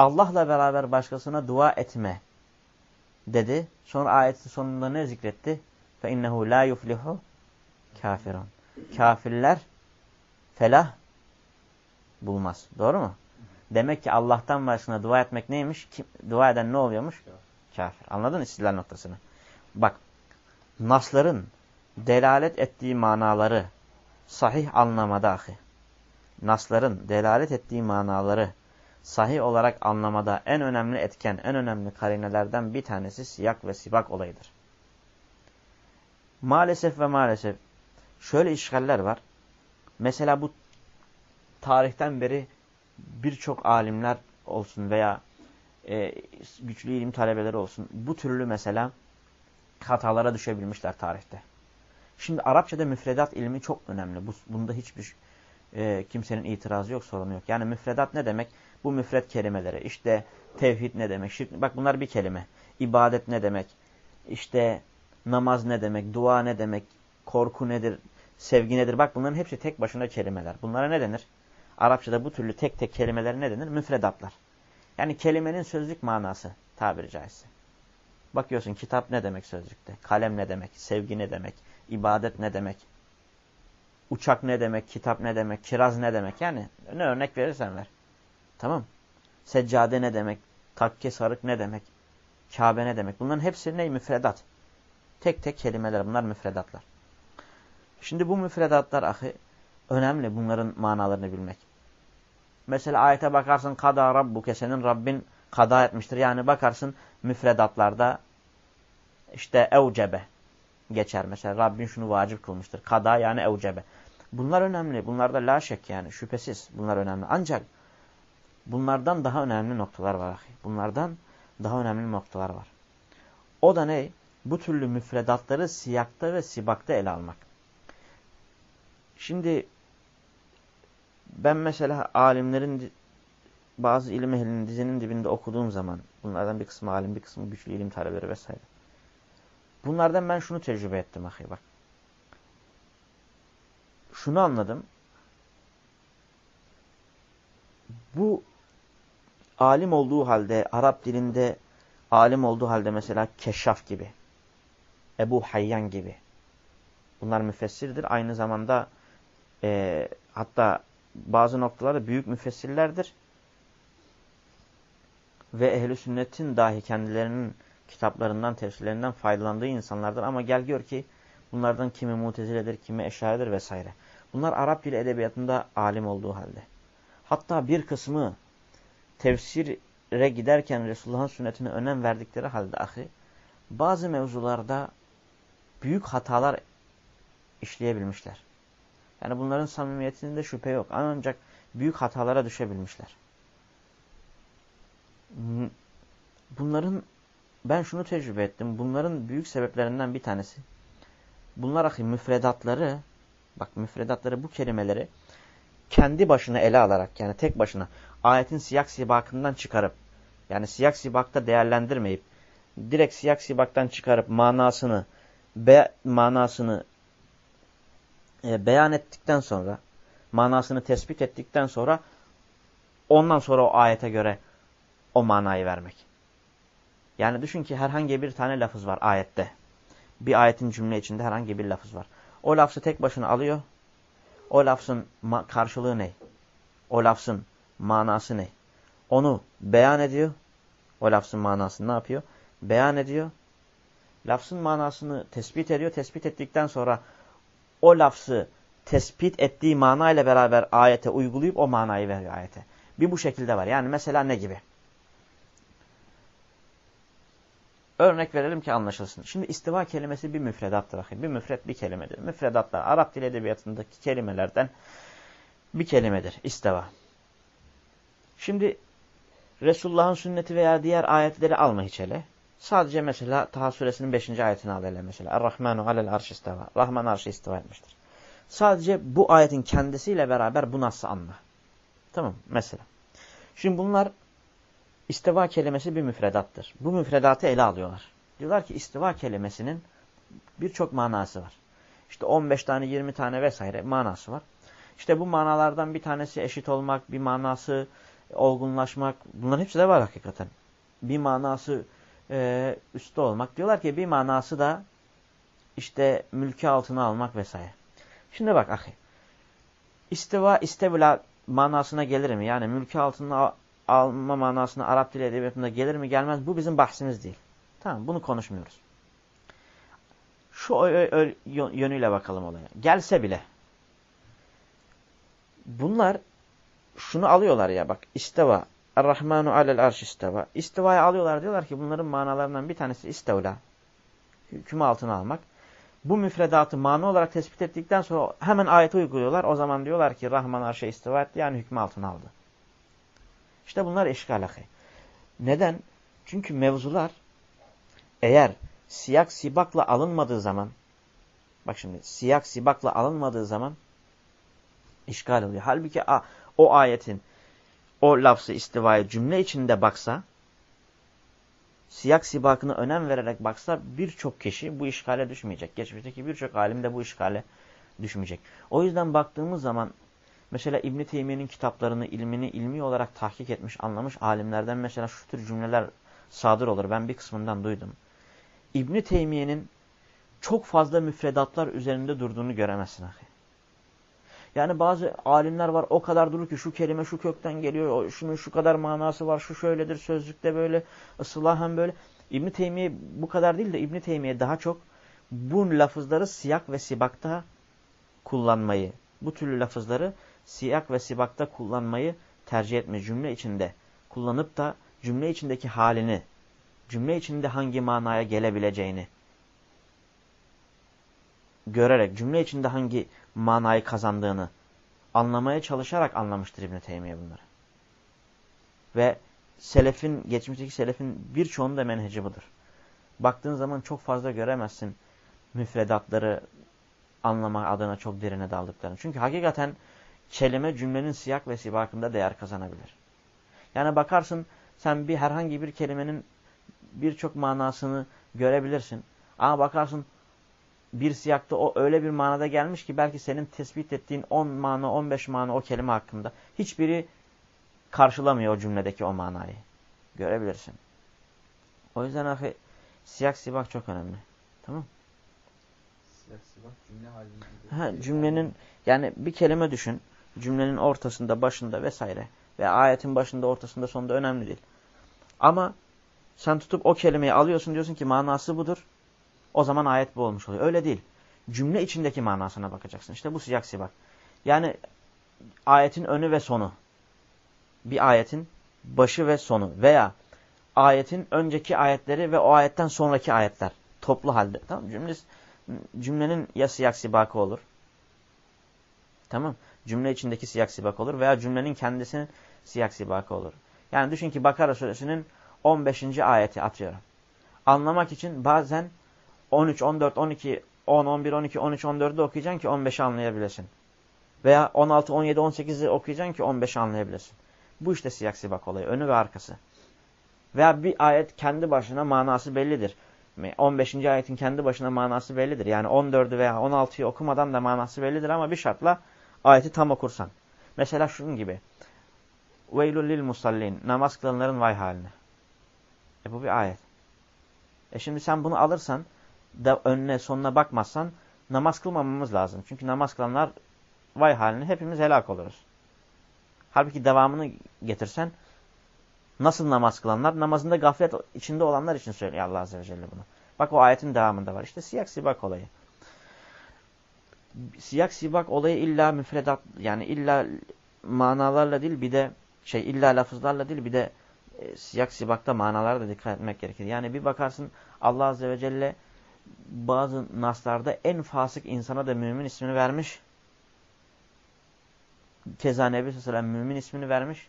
Allah'la beraber başkasına dua etme dedi. Sonra ayetin sonunda ne zikretti? İnnehu la yuflihu kafirun. Kafirler felah bulmaz. Doğru mu? Demek ki Allah'tan başına dua etmek neymiş? Kim, dua eden ne oluyormuş? Kafir. Anladın istidlal noktasını? Bak, nasların delalet ettiği manaları sahih anlamada ahi. Nasların delalet ettiği manaları sahih olarak anlamada en önemli etken, en önemli karinelerden bir tanesi siyak ve sibak olayıdır. Maalesef ve maalesef şöyle işgaller var. Mesela bu tarihten beri birçok alimler olsun veya e, güçlü ilim talebeleri olsun bu türlü mesela hatalara düşebilmişler tarihte. Şimdi Arapçada müfredat ilmi çok önemli. Bu, bunda hiçbir e, kimsenin itirazı yok, sorunu yok. Yani müfredat ne demek? Bu müfred kelimeleri. İşte tevhid ne demek? Şirk, bak bunlar bir kelime. İbadet ne demek? İşte namaz ne demek? Dua ne demek? Korku nedir? Sevgi nedir? Bak bunların hepsi tek başına kelimeler. Bunlara ne denir? Arapçada bu türlü tek tek kelimeler ne denir? Müfredatlar. Yani kelimenin sözlük manası tabiri caizse. Bakıyorsun kitap ne demek sözlükte? Kalem ne demek? Sevgi ne demek? İbadet ne demek? Uçak ne demek? Kitap ne demek? Kiraz ne demek? Yani ne örnek verirsen ver. Tamam. Seccade ne demek? Takke sarık ne demek? Kabe ne demek? Bunların hepsi ne? Müfredat. Tek tek kelimeler. Bunlar müfredatlar. Şimdi bu müfredatlar ahi önemli bunların manalarını bilmek. Mesela ayete bakarsın kada rabbuke senin Rabbin kada etmiştir. Yani bakarsın müfredatlarda işte evcebe geçer. Mesela Rabbin şunu vacip kılmıştır. Kada yani evcebe. Bunlar önemli. Bunlarda la şek yani şüphesiz bunlar önemli. Ancak bunlardan daha önemli noktalar var. Bunlardan daha önemli noktalar var. O da ne? Bu türlü müfredatları siyakta ve sibakta ele almak. Şimdi ben mesela alimlerin bazı ilim ehlinin dizinin dibinde okuduğum zaman bunlardan bir kısmı alim bir kısmı güçlü ilim talebeleri vesaire. Bunlardan ben şunu tecrübe ettim ahi bak. Şunu anladım. Bu alim olduğu halde Arap dilinde alim olduğu halde mesela Keşşaf gibi Ebu Hayyan gibi bunlar müfessirdir. Aynı zamanda e, hatta bazı noktalarda büyük müfessirlerdir. Ve ehli sünnetin dahi kendilerinin kitaplarından, tefsirlerinden faydalandığı insanlardır. Ama gel gör ki bunlardan kimi muteziledir, kimi eşaridir vesaire. Bunlar Arap dili edebiyatında alim olduğu halde. Hatta bir kısmı tefsire giderken Resulullah'ın sünnetine önem verdikleri halde ahi, bazı mevzularda büyük hatalar işleyebilmişler. Yani bunların samimiyetinde şüphe yok. Ancak büyük hatalara düşebilmişler. Bunların ben şunu tecrübe ettim. Bunların büyük sebeplerinden bir tanesi. Bunlar ahi müfredatları bak müfredatları bu kelimeleri kendi başına ele alarak yani tek başına ayetin siyak sibakından çıkarıp yani siyak sibakta değerlendirmeyip direkt siyak sibaktan çıkarıp manasını be, manasını e, beyan ettikten sonra manasını tespit ettikten sonra ondan sonra o ayete göre o manayı vermek. Yani düşün ki herhangi bir tane lafız var ayette. Bir ayetin cümle içinde herhangi bir lafız var. O lafzı tek başına alıyor. O lafzın karşılığı ne? O lafzın manası ne? Onu beyan ediyor. O lafzın manasını ne yapıyor? Beyan ediyor. Lafzın manasını tespit ediyor. Tespit ettikten sonra o lafzı tespit ettiği manayla beraber ayete uygulayıp o manayı veriyor ayete. Bir bu şekilde var. Yani mesela ne gibi? Örnek verelim ki anlaşılsın. Şimdi istiva kelimesi bir müfredattır. Bir müfred bir kelimedir. Müfredatlar Arap dil edebiyatındaki kelimelerden bir kelimedir. İstiva. Şimdi Resulullah'ın sünneti veya diğer ayetleri alma hiç hele. Sadece mesela Taha suresinin 5. ayetini al hele mesela. Er-Rahmanu alel arş istiva. Rahman arşı istiva etmiştir. Sadece bu ayetin kendisiyle beraber bu nasıl anla. Tamam mesela. Şimdi bunlar istiva kelimesi bir müfredattır. Bu müfredatı ele alıyorlar. Diyorlar ki istiva kelimesinin birçok manası var. İşte 15 tane 20 tane vesaire manası var. İşte bu manalardan bir tanesi eşit olmak, bir manası olgunlaşmak. Bunların hepsi de var hakikaten. Bir manası e, üstte olmak. Diyorlar ki bir manası da işte mülki altına almak vesaire. Şimdi bak ahi. İstiva istevla manasına gelir mi? Yani mülki altına alma manasına Arap dili edebiyatında gelir mi gelmez bu bizim bahsimiz değil. Tamam bunu konuşmuyoruz. Şu yönüyle bakalım olaya. Gelse bile bunlar şunu alıyorlar ya bak isteva Er-Rahmanu alel arş isteva. İstiva'yı alıyorlar diyorlar ki bunların manalarından bir tanesi istevla. Hükmü altına almak. Bu müfredatı mana olarak tespit ettikten sonra hemen ayeti uyguluyorlar. O zaman diyorlar ki Rahman arşa istiva etti yani hükmü altına aldı. İşte bunlar eşkal ahi. Neden? Çünkü mevzular eğer siyak sibakla alınmadığı zaman bak şimdi siyak sibakla alınmadığı zaman işgal oluyor. Halbuki o ayetin o lafzı istivaya cümle içinde baksa siyak sibakına önem vererek baksa birçok kişi bu işgale düşmeyecek. Geçmişteki birçok alim de bu işgale düşmeyecek. O yüzden baktığımız zaman Mesela İbn Teymiye'nin kitaplarını, ilmini ilmi olarak tahkik etmiş, anlamış alimlerden mesela şu tür cümleler sadır olur. Ben bir kısmından duydum. İbn Teymiye'nin çok fazla müfredatlar üzerinde durduğunu göremezsin ahi. Yani bazı alimler var o kadar durur ki şu kelime şu kökten geliyor, şunun şu kadar manası var, şu şöyledir, sözlükte böyle, ıslahen böyle. İbn Teymiye bu kadar değil de İbn Teymiye daha çok bu lafızları siyak ve sibakta kullanmayı, bu türlü lafızları siyak ve sibakta kullanmayı tercih etme. Cümle içinde kullanıp da cümle içindeki halini, cümle içinde hangi manaya gelebileceğini görerek, cümle içinde hangi manayı kazandığını anlamaya çalışarak anlamıştır İbn-i Teymiye bunları. Ve selefin, geçmişteki selefin birçoğunun da menheci budur. Baktığın zaman çok fazla göremezsin müfredatları anlamak adına çok derine daldıklarını. Çünkü hakikaten kelime cümlenin siyak ve sibakında değer kazanabilir. Yani bakarsın sen bir herhangi bir kelimenin birçok manasını görebilirsin. Ama bakarsın bir siyakta o öyle bir manada gelmiş ki belki senin tespit ettiğin 10 mana 15 mana o kelime hakkında hiçbiri karşılamıyor o cümledeki o manayı. Görebilirsin. O yüzden ahi siyak sibak çok önemli. Tamam Siyak sibak cümle halinde. Ha, cümlenin yani bir kelime düşün. Cümlenin ortasında, başında vesaire. Ve ayetin başında, ortasında, sonunda önemli değil. Ama sen tutup o kelimeyi alıyorsun diyorsun ki manası budur. O zaman ayet bu olmuş oluyor. Öyle değil. Cümle içindeki manasına bakacaksın. İşte bu sıcak sibak. Yani ayetin önü ve sonu. Bir ayetin başı ve sonu. Veya ayetin önceki ayetleri ve o ayetten sonraki ayetler. Toplu halde. Tamam Cümle, Cümlenin ya siyak sibakı olur. Tamam Cümle içindeki siyak sibak olur. Veya cümlenin kendisinin siyak sibakı olur. Yani düşün ki Bakara suresinin 15. ayeti atıyorum. Anlamak için bazen 13, 14, 12, 10, 11, 12, 13, 14'ü okuyacaksın ki 15'i anlayabilesin. Veya 16, 17, 18'i okuyacaksın ki 15'i anlayabilesin. Bu işte siyak sibak olayı. Önü ve arkası. Veya bir ayet kendi başına manası bellidir. 15. ayetin kendi başına manası bellidir. Yani 14'ü veya 16'yı okumadan da manası bellidir ama bir şartla ayeti tam okursan. Mesela şunun gibi. Veylül lil musallin. Namaz kılanların vay haline. E bu bir ayet. E şimdi sen bunu alırsan da önüne sonuna bakmazsan namaz kılmamamız lazım. Çünkü namaz kılanlar vay haline hepimiz helak oluruz. Halbuki devamını getirsen nasıl namaz kılanlar? Namazında gaflet içinde olanlar için söylüyor Allah Azze ve Celle bunu. Bak o ayetin devamında var. İşte siyak sibak olayı. Siyak sibak olayı illa müfredat yani illa manalarla değil bir de şey illa lafızlarla değil bir de e, siyak sibakta manalara da dikkat etmek gerekir. Yani bir bakarsın Allah Azze ve Celle bazı naslarda en fasık insana da mümin ismini vermiş. Keza Nebi Sallallahu mümin ismini vermiş.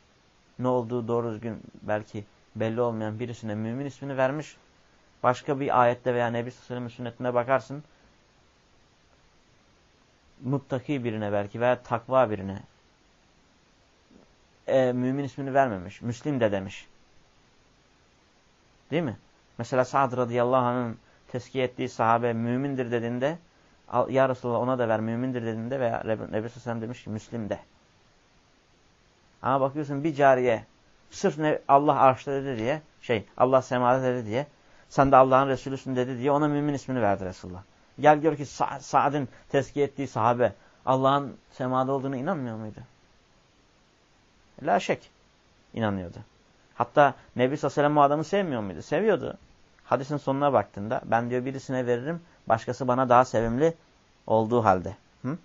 Ne olduğu doğru düzgün belki belli olmayan birisine mümin ismini vermiş. Başka bir ayette veya Nebi Sallallahu sünnetine bakarsın. Muttaki birine belki veya takva birine e, mümin ismini vermemiş. Müslim de demiş. Değil mi? Mesela Sa'd radıyallahu anh'ın teskiye ettiği sahabe mümindir dediğinde ya Resulallah ona da ver mümindir dediğinde veya Nebi Sallallahu demiş ki Müslim de. Ama bakıyorsun bir cariye sırf ne Allah arşta dedi diye şey Allah semada dedi diye sen de Allah'ın Resulüsün dedi diye ona mümin ismini verdi Resulullah. Gel gör ki Sa Sa'd'ın ettiği sahabe Allah'ın semada olduğunu inanmıyor muydu? La şek inanıyordu. Hatta Nebi Sallallahu o adamı sevmiyor muydu? Seviyordu. Hadisin sonuna baktığında ben diyor birisine veririm başkası bana daha sevimli olduğu halde. Hı?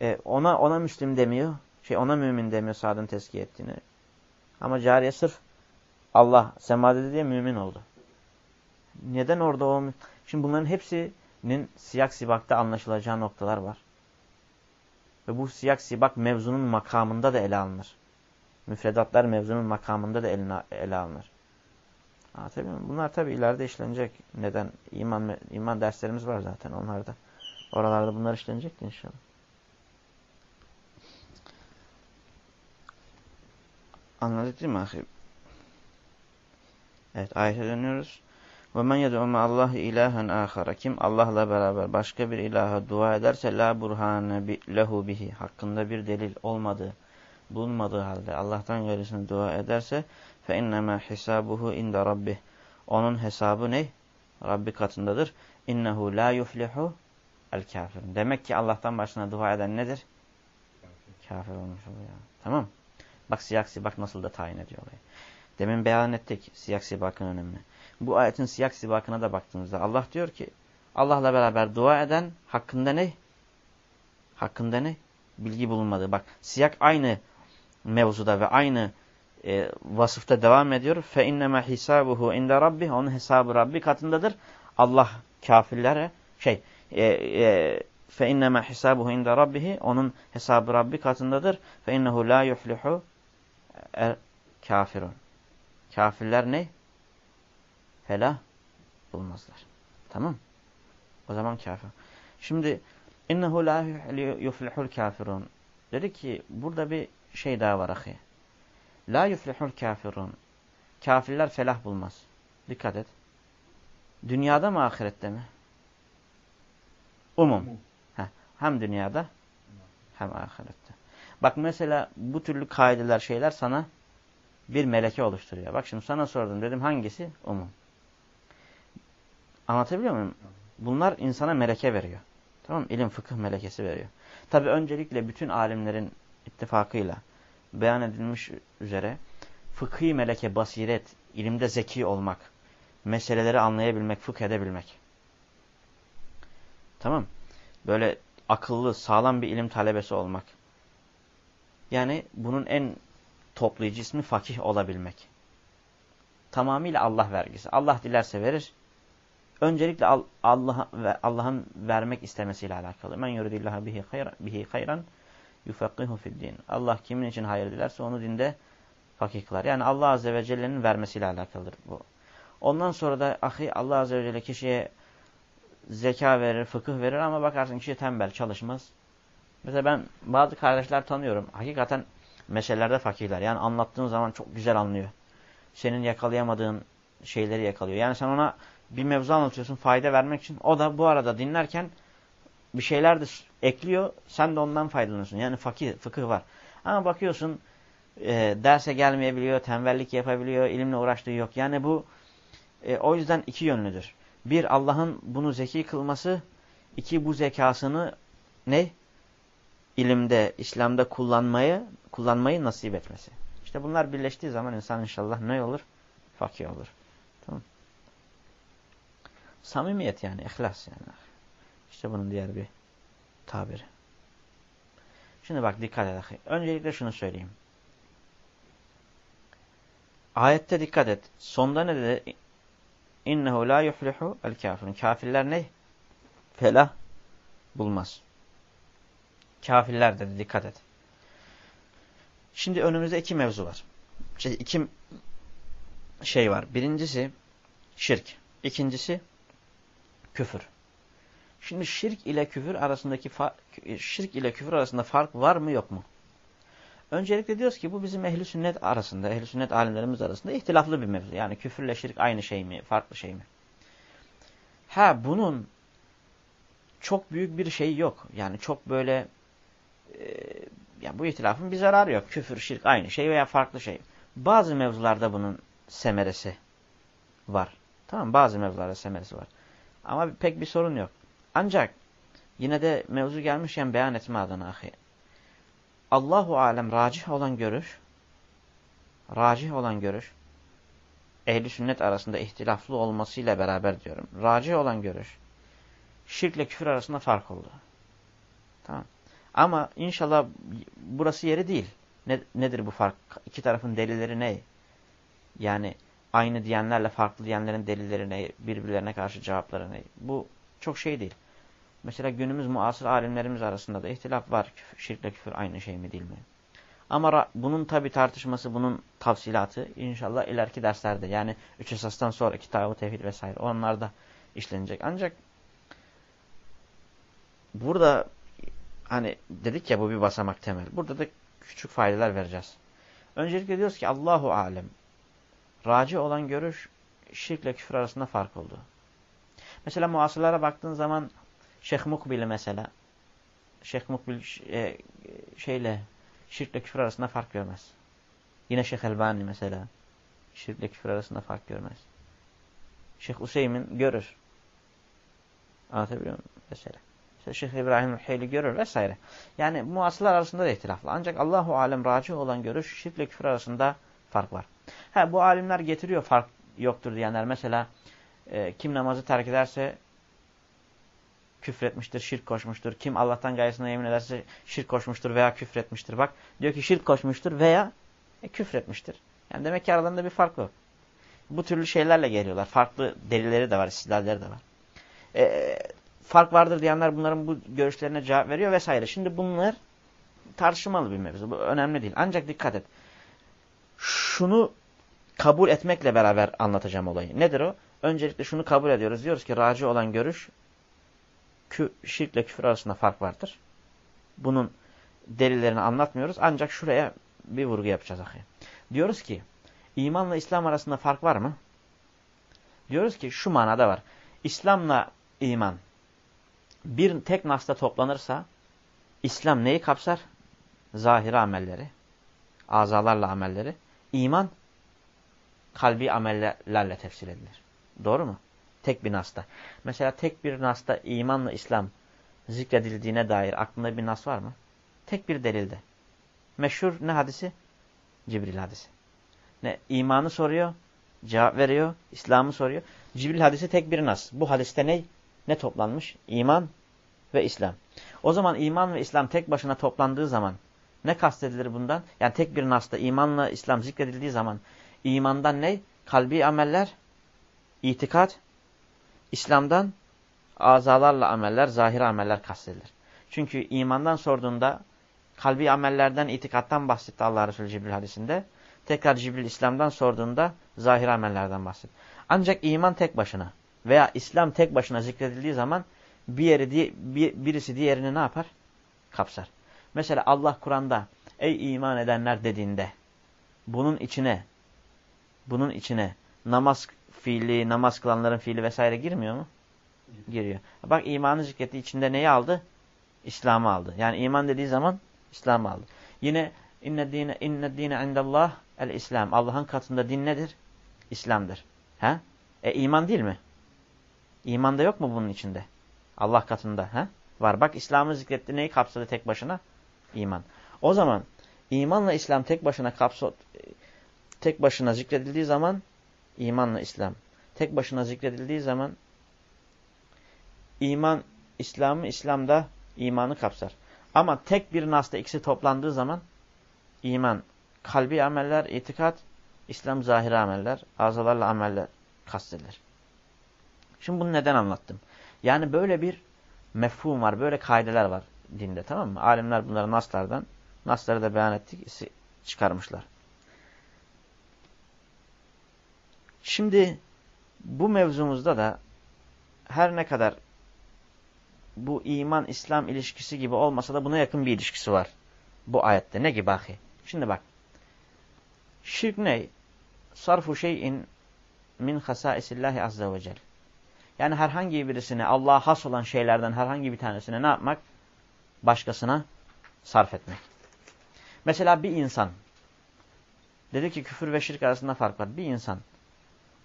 E, ona ona Müslim demiyor. Şey ona mümin demiyor Sa'd'ın tezkiye ettiğini. Ama cariye sırf Allah semada diye mümin oldu. Neden orada olmuş? Şimdi bunların hepsinin siyak sibakta anlaşılacağı noktalar var. Ve bu siyak sibak mevzunun makamında da ele alınır. Müfredatlar mevzunun makamında da eline, ele alınır. Anlatabiliyor muyum? Bunlar tabi ileride işlenecek. Neden? İman, iman derslerimiz var zaten onlarda. Oralarda bunlar işlenecekti inşallah. Anladık değil mi ahi? Evet ayete dönüyoruz. Ve men yed'u Allah ilahen ahara. Kim Allah'la beraber başka bir ilaha dua ederse la burhane lehu bihi. Hakkında bir delil olmadığı, bulunmadığı halde Allah'tan gerisini dua ederse fe innema hisabuhu inda rabbih. Onun hesabı ne? Rabbi katındadır. İnnehu la yuflihu el kafirun. Demek ki Allah'tan başına dua eden nedir? Kafir olmuş oluyor. Tamam Bak siyaksi bak nasıl da tayin ediyor orayı. Demin beyan ettik siyaksi bakın önemli. Bu ayetin siyaksi bakına da baktığınızda Allah diyor ki Allah'la beraber dua eden hakkında ne? Hakkında ne? Bilgi bulunmadı. Bak siyak aynı mevzuda ve aynı e, vasıfta devam ediyor. Fe innema hisabuhu inde rabbih. Onun hesabı Rabbi katındadır. Allah kafirlere şey e, e, fe innema hisabuhu inde rabbihi. Onun hesabı Rabbi katındadır. Fe innehu la yuflihu kafirun. Kafirler ne? Felah bulmazlar. Tamam. O zaman kafir. Şimdi innehu la yuflihul kafirun. Dedi ki burada bir şey daha var ahi. La yuflihul kafirun. Kafirler felah bulmaz. Dikkat et. Dünyada mı ahirette mi? Umum. Heh. Hem dünyada hem ahirette. Bak mesela bu türlü kaideler şeyler sana bir meleke oluşturuyor. Bak şimdi sana sordum dedim hangisi? Umum. Anlatabiliyor muyum? Bunlar insana meleke veriyor. Tamam mı? İlim, fıkıh melekesi veriyor. Tabi öncelikle bütün alimlerin ittifakıyla beyan edilmiş üzere fıkhi meleke, basiret, ilimde zeki olmak, meseleleri anlayabilmek, fıkh edebilmek. Tamam. Böyle akıllı, sağlam bir ilim talebesi olmak. Yani bunun en toplayıcı ismi fakih olabilmek. Tamamıyla Allah vergisi. Allah dilerse verir. Öncelikle Allah ve Allah'ın vermek istemesiyle alakalı. Men yuridillahu bihi hayran bihi hayran yufakkihu fid Allah kimin için hayır dilerse onu dinde fakih kılar. Yani Allah azze ve celle'nin vermesiyle alakalıdır bu. Ondan sonra da ahi Allah azze ve celle kişiye zeka verir, fıkıh verir ama bakarsın kişi tembel, çalışmaz. Mesela ben bazı kardeşler tanıyorum. Hakikaten meselelerde fakirler. Yani anlattığın zaman çok güzel anlıyor. Senin yakalayamadığın şeyleri yakalıyor. Yani sen ona bir mevzu anlatıyorsun fayda vermek için. O da bu arada dinlerken bir şeyler de ekliyor. Sen de ondan faydalanıyorsun. Yani fakir, fıkıh var. Ama bakıyorsun e, derse gelmeyebiliyor, tembellik yapabiliyor, ilimle uğraştığı yok. Yani bu e, o yüzden iki yönlüdür. Bir Allah'ın bunu zeki kılması, iki bu zekasını ne? İlimde, İslam'da kullanmayı, kullanmayı nasip etmesi. İşte bunlar birleştiği zaman insan inşallah ne olur? Fakir olur. Samimiyet yani, ihlas yani. İşte bunun diğer bir tabiri. Şimdi bak dikkat et. Öncelikle şunu söyleyeyim. Ayette dikkat et. Sonda ne dedi? İnnehu la yuflihu el kafirun. Kafirler ne? Felah bulmaz. Kafirler dedi dikkat et. Şimdi önümüzde iki mevzu var. Şey, iki şey var. Birincisi şirk. İkincisi küfür. Şimdi şirk ile küfür arasındaki şirk ile küfür arasında fark var mı yok mu? Öncelikle diyoruz ki bu bizim ehli sünnet arasında, ehli sünnet alimlerimiz arasında ihtilaflı bir mevzu. Yani küfürle şirk aynı şey mi, farklı şey mi? Ha bunun çok büyük bir şey yok. Yani çok böyle e, yani bu ihtilafın bir zararı yok. Küfür, şirk aynı şey veya farklı şey. Bazı mevzularda bunun semeresi var. Tamam bazı mevzularda semeresi var. Ama pek bir sorun yok. Ancak yine de mevzu gelmişken beyan etme adına ahi. Allahu alem racih olan görüş racih olan görüş ehli sünnet arasında ihtilaflı olmasıyla beraber diyorum. Racih olan görüş şirkle küfür arasında fark oldu. Tamam. Ama inşallah burası yeri değil. Ne, nedir bu fark? İki tarafın delilleri ne? Yani aynı diyenlerle farklı diyenlerin delilleri ne? Birbirlerine karşı cevapları ne? Bu çok şey değil. Mesela günümüz muasır alimlerimiz arasında da ihtilaf var. Şirkle küfür aynı şey mi değil mi? Ama bunun tabi tartışması, bunun tavsilatı inşallah ileriki derslerde yani üç esastan sonra kitabı tevhid vesaire onlarda işlenecek. Ancak burada hani dedik ya bu bir basamak temel. Burada da küçük faydalar vereceğiz. Öncelikle diyoruz ki Allahu alem. Raci olan görüş şirkle küfür arasında fark oldu. Mesela muasırlara baktığın zaman Şeyh Mukbil mesela Şeyh Mukbil e, şeyle şirkle küfür arasında fark görmez. Yine Şeyh Elbani mesela şirkle küfür arasında fark görmez. Şeyh Useymin görür. Anlatabiliyor muyum? Mesela. İşte Şeyh İbrahim Heyli görür vesaire. Yani muasırlar arasında da ihtilaflı. Ancak Allahu Alem raci olan görüş şirkle küfür arasında fark var. Ha, bu alimler getiriyor fark yoktur diyenler. Mesela e, kim namazı terk ederse küfretmiştir, şirk koşmuştur. Kim Allah'tan gayesine yemin ederse şirk koşmuştur veya küfretmiştir. Bak diyor ki şirk koşmuştur veya e, küfretmiştir. Yani demek ki aralarında bir fark yok. Bu türlü şeylerle geliyorlar. Farklı delilleri de var, istidlalleri de var. E, fark vardır diyenler bunların bu görüşlerine cevap veriyor vesaire. Şimdi bunlar tartışmalı bir mevzu. Bu önemli değil. Ancak dikkat et. Şunu kabul etmekle beraber anlatacağım olayı. Nedir o? Öncelikle şunu kabul ediyoruz. Diyoruz ki raci olan görüş kü şirkle küfür arasında fark vardır. Bunun delillerini anlatmıyoruz. Ancak şuraya bir vurgu yapacağız. Ahi. Diyoruz ki imanla İslam arasında fark var mı? Diyoruz ki şu manada var. İslamla iman bir tek nasla toplanırsa İslam neyi kapsar? Zahiri amelleri, azalarla amelleri. İman kalbi amellerle tefsir edilir. Doğru mu? Tek bir nasta. Mesela tek bir nasta imanla İslam zikredildiğine dair aklında bir nas var mı? Tek bir delilde. Meşhur ne hadisi? Cibril hadisi. Ne imanı soruyor, cevap veriyor, İslam'ı soruyor. Cibril hadisi tek bir nas. Bu hadiste ne? Ne toplanmış? İman ve İslam. O zaman iman ve İslam tek başına toplandığı zaman ne kastedilir bundan? Yani tek bir nasta imanla İslam zikredildiği zaman imandan ne? Kalbi ameller, itikat, İslam'dan azalarla ameller, zahir ameller kastedilir. Çünkü imandan sorduğunda kalbi amellerden, itikattan bahsetti Allah Resulü Cibril hadisinde. Tekrar Cibril İslam'dan sorduğunda zahir amellerden bahsetti. Ancak iman tek başına veya İslam tek başına zikredildiği zaman bir yeri, bir, birisi diğerini ne yapar? Kapsar. Mesela Allah Kur'an'da ey iman edenler dediğinde bunun içine bunun içine namaz fiili, namaz kılanların fiili vesaire girmiyor mu? Giriyor. Bak imanı zikretti içinde neyi aldı? İslam'ı aldı. Yani iman dediği zaman İslam'ı aldı. Yine inne dine inne dine indallah el İslam. Allah'ın katında din nedir? İslam'dır. He? E iman değil mi? İman da yok mu bunun içinde? Allah katında. He? Var. Bak İslam'ı zikretti. Neyi kapsadı tek başına? İman. O zaman imanla İslam tek başına kapsa tek başına zikredildiği zaman imanla İslam. Tek başına zikredildiği zaman iman İslam'ı İslam'da imanı kapsar. Ama tek bir nasta ikisi toplandığı zaman iman, kalbi ameller, itikat, İslam zahiri ameller, azalarla ameller kastedilir. Şimdi bunu neden anlattım? Yani böyle bir mefhum var, böyle kaideler var dinde tamam mı? Alimler bunları naslardan, nasları da beyan ettik, çıkarmışlar. Şimdi bu mevzumuzda da her ne kadar bu iman-İslam ilişkisi gibi olmasa da buna yakın bir ilişkisi var. Bu ayette. Ne gibi ahi? Şimdi bak. Şirk ne? Sarfu şeyin min hasaisillahi azze ve cel. Yani herhangi birisine Allah'a has olan şeylerden herhangi bir tanesine ne yapmak? Başkasına sarf etmek. Mesela bir insan. Dedi ki küfür ve şirk arasında fark var. Bir insan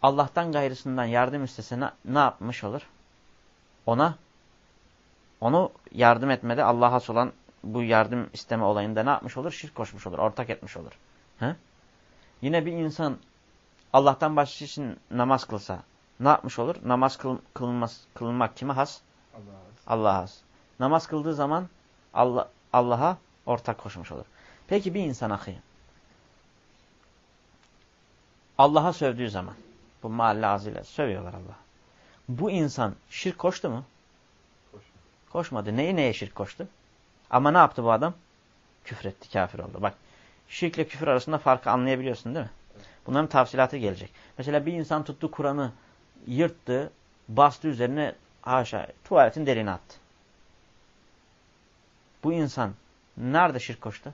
Allah'tan gayrısından yardım istese ne, ne yapmış olur? Ona onu yardım etmede Allah'a has olan bu yardım isteme olayında ne yapmış olur? Şirk koşmuş olur, ortak etmiş olur. He? Yine bir insan Allah'tan başka için namaz kılsa ne yapmış olur? Namaz kıl, kılınmaz, kılınmak kime has? Allah'a Allah has. Namaz kıldığı zaman Allah Allah'a ortak koşmuş olur. Peki bir insan ahi Allah'a sövdüğü zaman bu mahalle ağzıyla sövüyorlar Allah. Bu insan şirk koştu mu? Koşmadı. Koşmadı. Neyi neye şirk koştu? Ama ne yaptı bu adam? Küfretti, kafir oldu. Bak şirkle küfür arasında farkı anlayabiliyorsun değil mi? Bunların tafsilatı gelecek. Mesela bir insan tuttu Kur'an'ı yırttı, bastı üzerine haşa tuvaletin deliğine attı. Bu insan nerede şirk koştu?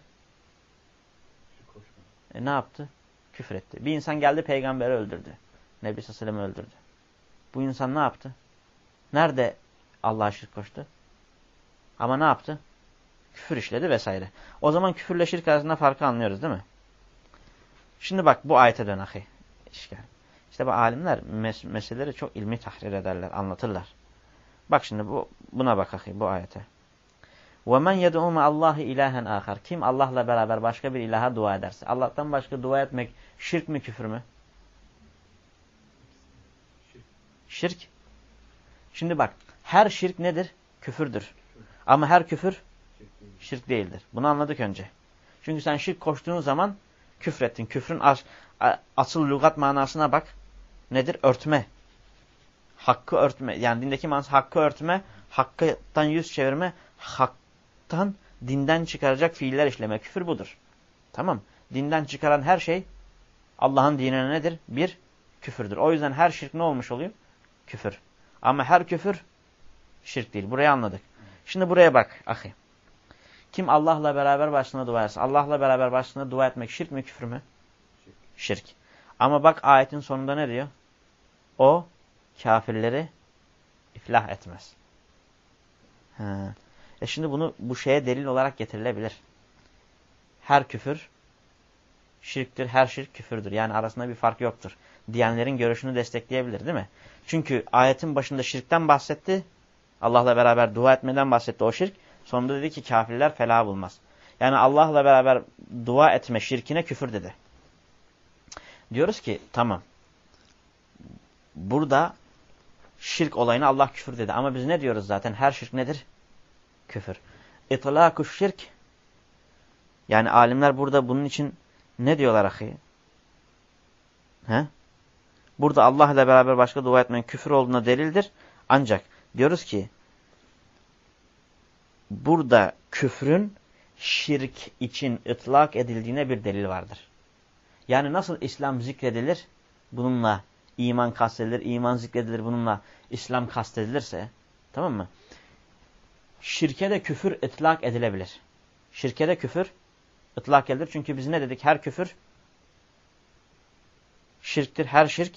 Şirk. E ne yaptı? Küfür etti. Bir insan geldi peygamberi öldürdü. Nebi Sallallahu öldürdü. Bu insan ne yaptı? Nerede Allah'a şirk koştu? Ama ne yaptı? Küfür işledi vesaire. O zaman küfürle şirk arasında farkı anlıyoruz değil mi? Şimdi bak bu ayete dön ahi. İşgal. İşte bu alimler mes meseleleri çok ilmi tahrir ederler, anlatırlar. Bak şimdi bu buna bak ahi bu ayete. وَمَنْ يَدْعُوا Allahi ilahen ahar. Kim Allah'la beraber başka bir ilaha dua ederse. Allah'tan başka dua etmek şirk mi küfür mü? Şirk. Şimdi bak her şirk nedir? Küfürdür. Ama her küfür şirk değildir. Bunu anladık önce. Çünkü sen şirk koştuğun zaman küfrettin. Küfrün as asıl lügat manasına bak. Nedir? Örtme. Hakkı örtme. Yani dindeki manası hakkı örtme, haktan yüz çevirme, haktan dinden çıkaracak fiiller işleme. Küfür budur. Tamam. Dinden çıkaran her şey Allah'ın dinine nedir? Bir, küfürdür. O yüzden her şirk ne olmuş oluyor? Küfür. Ama her küfür şirk değil. Burayı anladık. Şimdi buraya bak ahi. Kim Allah'la beraber başına dua etse, Allah'la beraber başına dua etmek şirk mi küfür mü? Şirk. şirk. Ama bak ayetin sonunda ne diyor? O kafirleri iflah etmez. Ha. E şimdi bunu bu şeye delil olarak getirilebilir. Her küfür şirktir, her şirk küfürdür. Yani arasında bir fark yoktur. Diyenlerin görüşünü destekleyebilir değil mi? Çünkü ayetin başında şirkten bahsetti. Allah'la beraber dua etmeden bahsetti o şirk. Sonunda dedi ki kafirler felah bulmaz. Yani Allah'la beraber dua etme şirkine küfür dedi. Diyoruz ki tamam. Burada şirk olayına Allah küfür dedi. Ama biz ne diyoruz zaten? Her şirk nedir? Küfür. İtlâku şirk. Yani alimler burada bunun için ne diyorlar ahi? He? Burada Allah ile beraber başka dua etmenin küfür olduğuna delildir. Ancak diyoruz ki burada küfrün şirk için ıtlak edildiğine bir delil vardır. Yani nasıl İslam zikredilir? Bununla iman kastedilir, iman zikredilir bununla İslam kastedilirse tamam mı? Şirke de küfür ıtlak edilebilir. Şirke de küfür ıtlak edilir. Çünkü biz ne dedik? Her küfür şirktir. Her şirk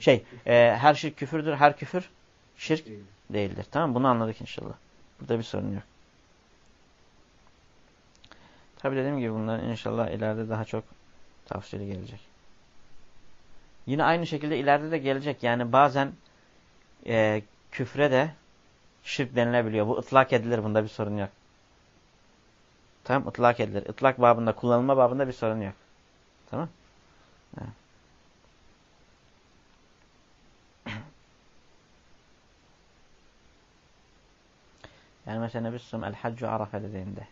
şey, e, her şirk küfürdür. Her küfür şirk değildir. Tamam Bunu anladık inşallah. Burada bir sorun yok. Tabi dediğim gibi bunların inşallah ileride daha çok tavsiyeli gelecek. Yine aynı şekilde ileride de gelecek. Yani bazen e, küfre de şirk denilebiliyor. Bu ıtlak edilir. Bunda bir sorun yok. Tamam ıtlak edilir. Itlak babında, kullanılma babında bir sorun yok. Tamam. Yani mesela Nebi el haccu arafa dediğinde.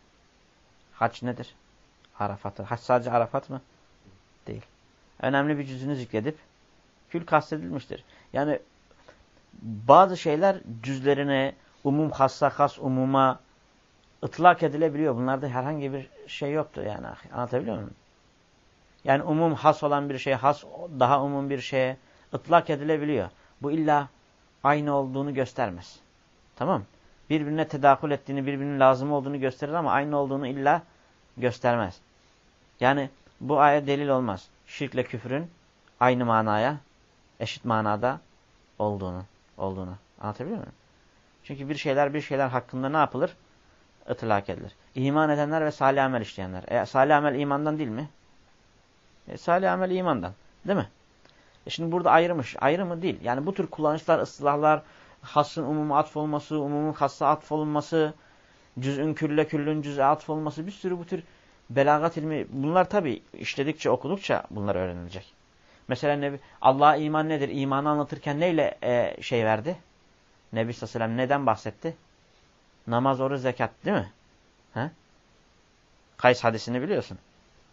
Hac nedir? Arafat'tır. Hac sadece Arafat mı? Değil. Önemli bir cüzünü zikredip kül kastedilmiştir. Yani bazı şeyler cüzlerine, umum hassa has umuma ıtlak edilebiliyor. Bunlarda herhangi bir şey yoktur yani. Anlatabiliyor muyum? Yani umum has olan bir şey, has daha umum bir şeye ıtlak edilebiliyor. Bu illa aynı olduğunu göstermez. Tamam Birbirine tedakül ettiğini, birbirinin lazım olduğunu gösterir ama aynı olduğunu illa göstermez. Yani bu ayet delil olmaz. Şirkle küfrün aynı manaya, eşit manada olduğunu. Olduğunu. Anlatabiliyor muyum? Çünkü bir şeyler bir şeyler hakkında ne yapılır? ıtlak edilir. İman edenler ve salih amel işleyenler. E, salih amel imandan değil mi? E, salih amel imandan. Değil mi? E şimdi burada ayrımış. Ayrı mı değil. Yani bu tür kullanışlar, ıslahlar, hasın umumu atf olması, umumun hassa atf olması, cüz'ün külle küllün cüz'e atf olması, bir sürü bu tür belagat ilmi. Bunlar tabi işledikçe, okudukça bunlar öğrenilecek. Mesela Nebi, Allah'a iman nedir? İmanı anlatırken neyle e, şey verdi? Nebi sallallahu aleyhi ve sellem neden bahsetti? Namaz, oruç, zekat değil mi? He? Kays hadisini biliyorsun.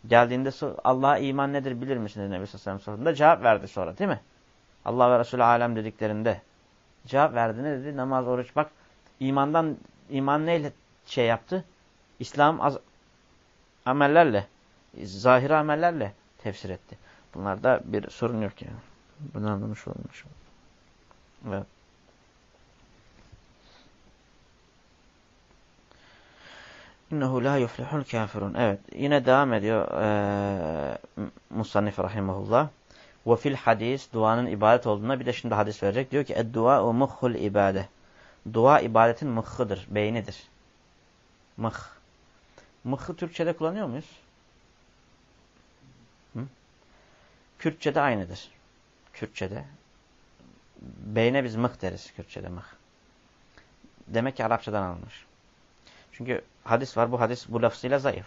Geldiğinde Allah'a iman nedir bilir misin dedi Nebi Sallallahu sorduğunda cevap verdi sonra değil mi? Allah ve Resulü alem dediklerinde cevap verdi ne dedi? Namaz, oruç bak imandan iman neyle şey yaptı? İslam az, amellerle zahir amellerle tefsir etti. Bunlarda bir sorun yok yani. Bunu anlamış olmuş. Evet. İnnehu la yuflihul kafirun. Evet. Yine devam ediyor e, Musannif rahimahullah. Ve fil hadis duanın ibadet olduğuna bir de şimdi hadis verecek. Diyor ki eddua o muhhul ibade. Dua ibadetin mıhhıdır, beynidir. Mıh. Mıhhı Türkçe'de kullanıyor muyuz? Hı? Kürtçe'de aynıdır. Kürtçe'de. Beyne biz mıh deriz Kürtçe'de mıh. Demek ki Arapçadan alınmış. Çünkü hadis var. Bu hadis bu lafzıyla zayıf.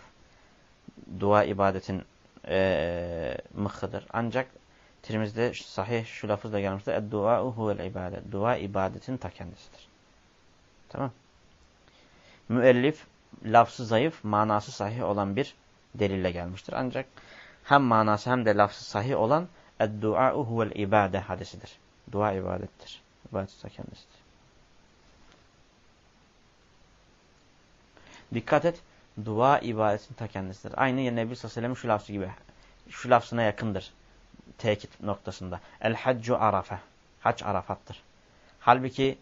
Dua ibadetin e, mıhıdır. Ancak Tirmiz'de sahih şu lafızla gelmiştir. Ed-dua'u huvel ibadet. Dua ibadetin ta kendisidir. Tamam. Müellif lafzı zayıf, manası sahih olan bir delille gelmiştir. Ancak hem manası hem de lafzı sahih olan ed-dua'u huvel ibade hadisidir. Dua ibadettir. İbadet ta kendisidir. Dikkat et. Dua ibadetin ta kendisidir. Aynı Nebi Sallallahu Aleyhi ve Sellem şu lafzı gibi. şu lafzına yakındır. Tekit noktasında. El haccu arafe. Hac arafattır. Halbuki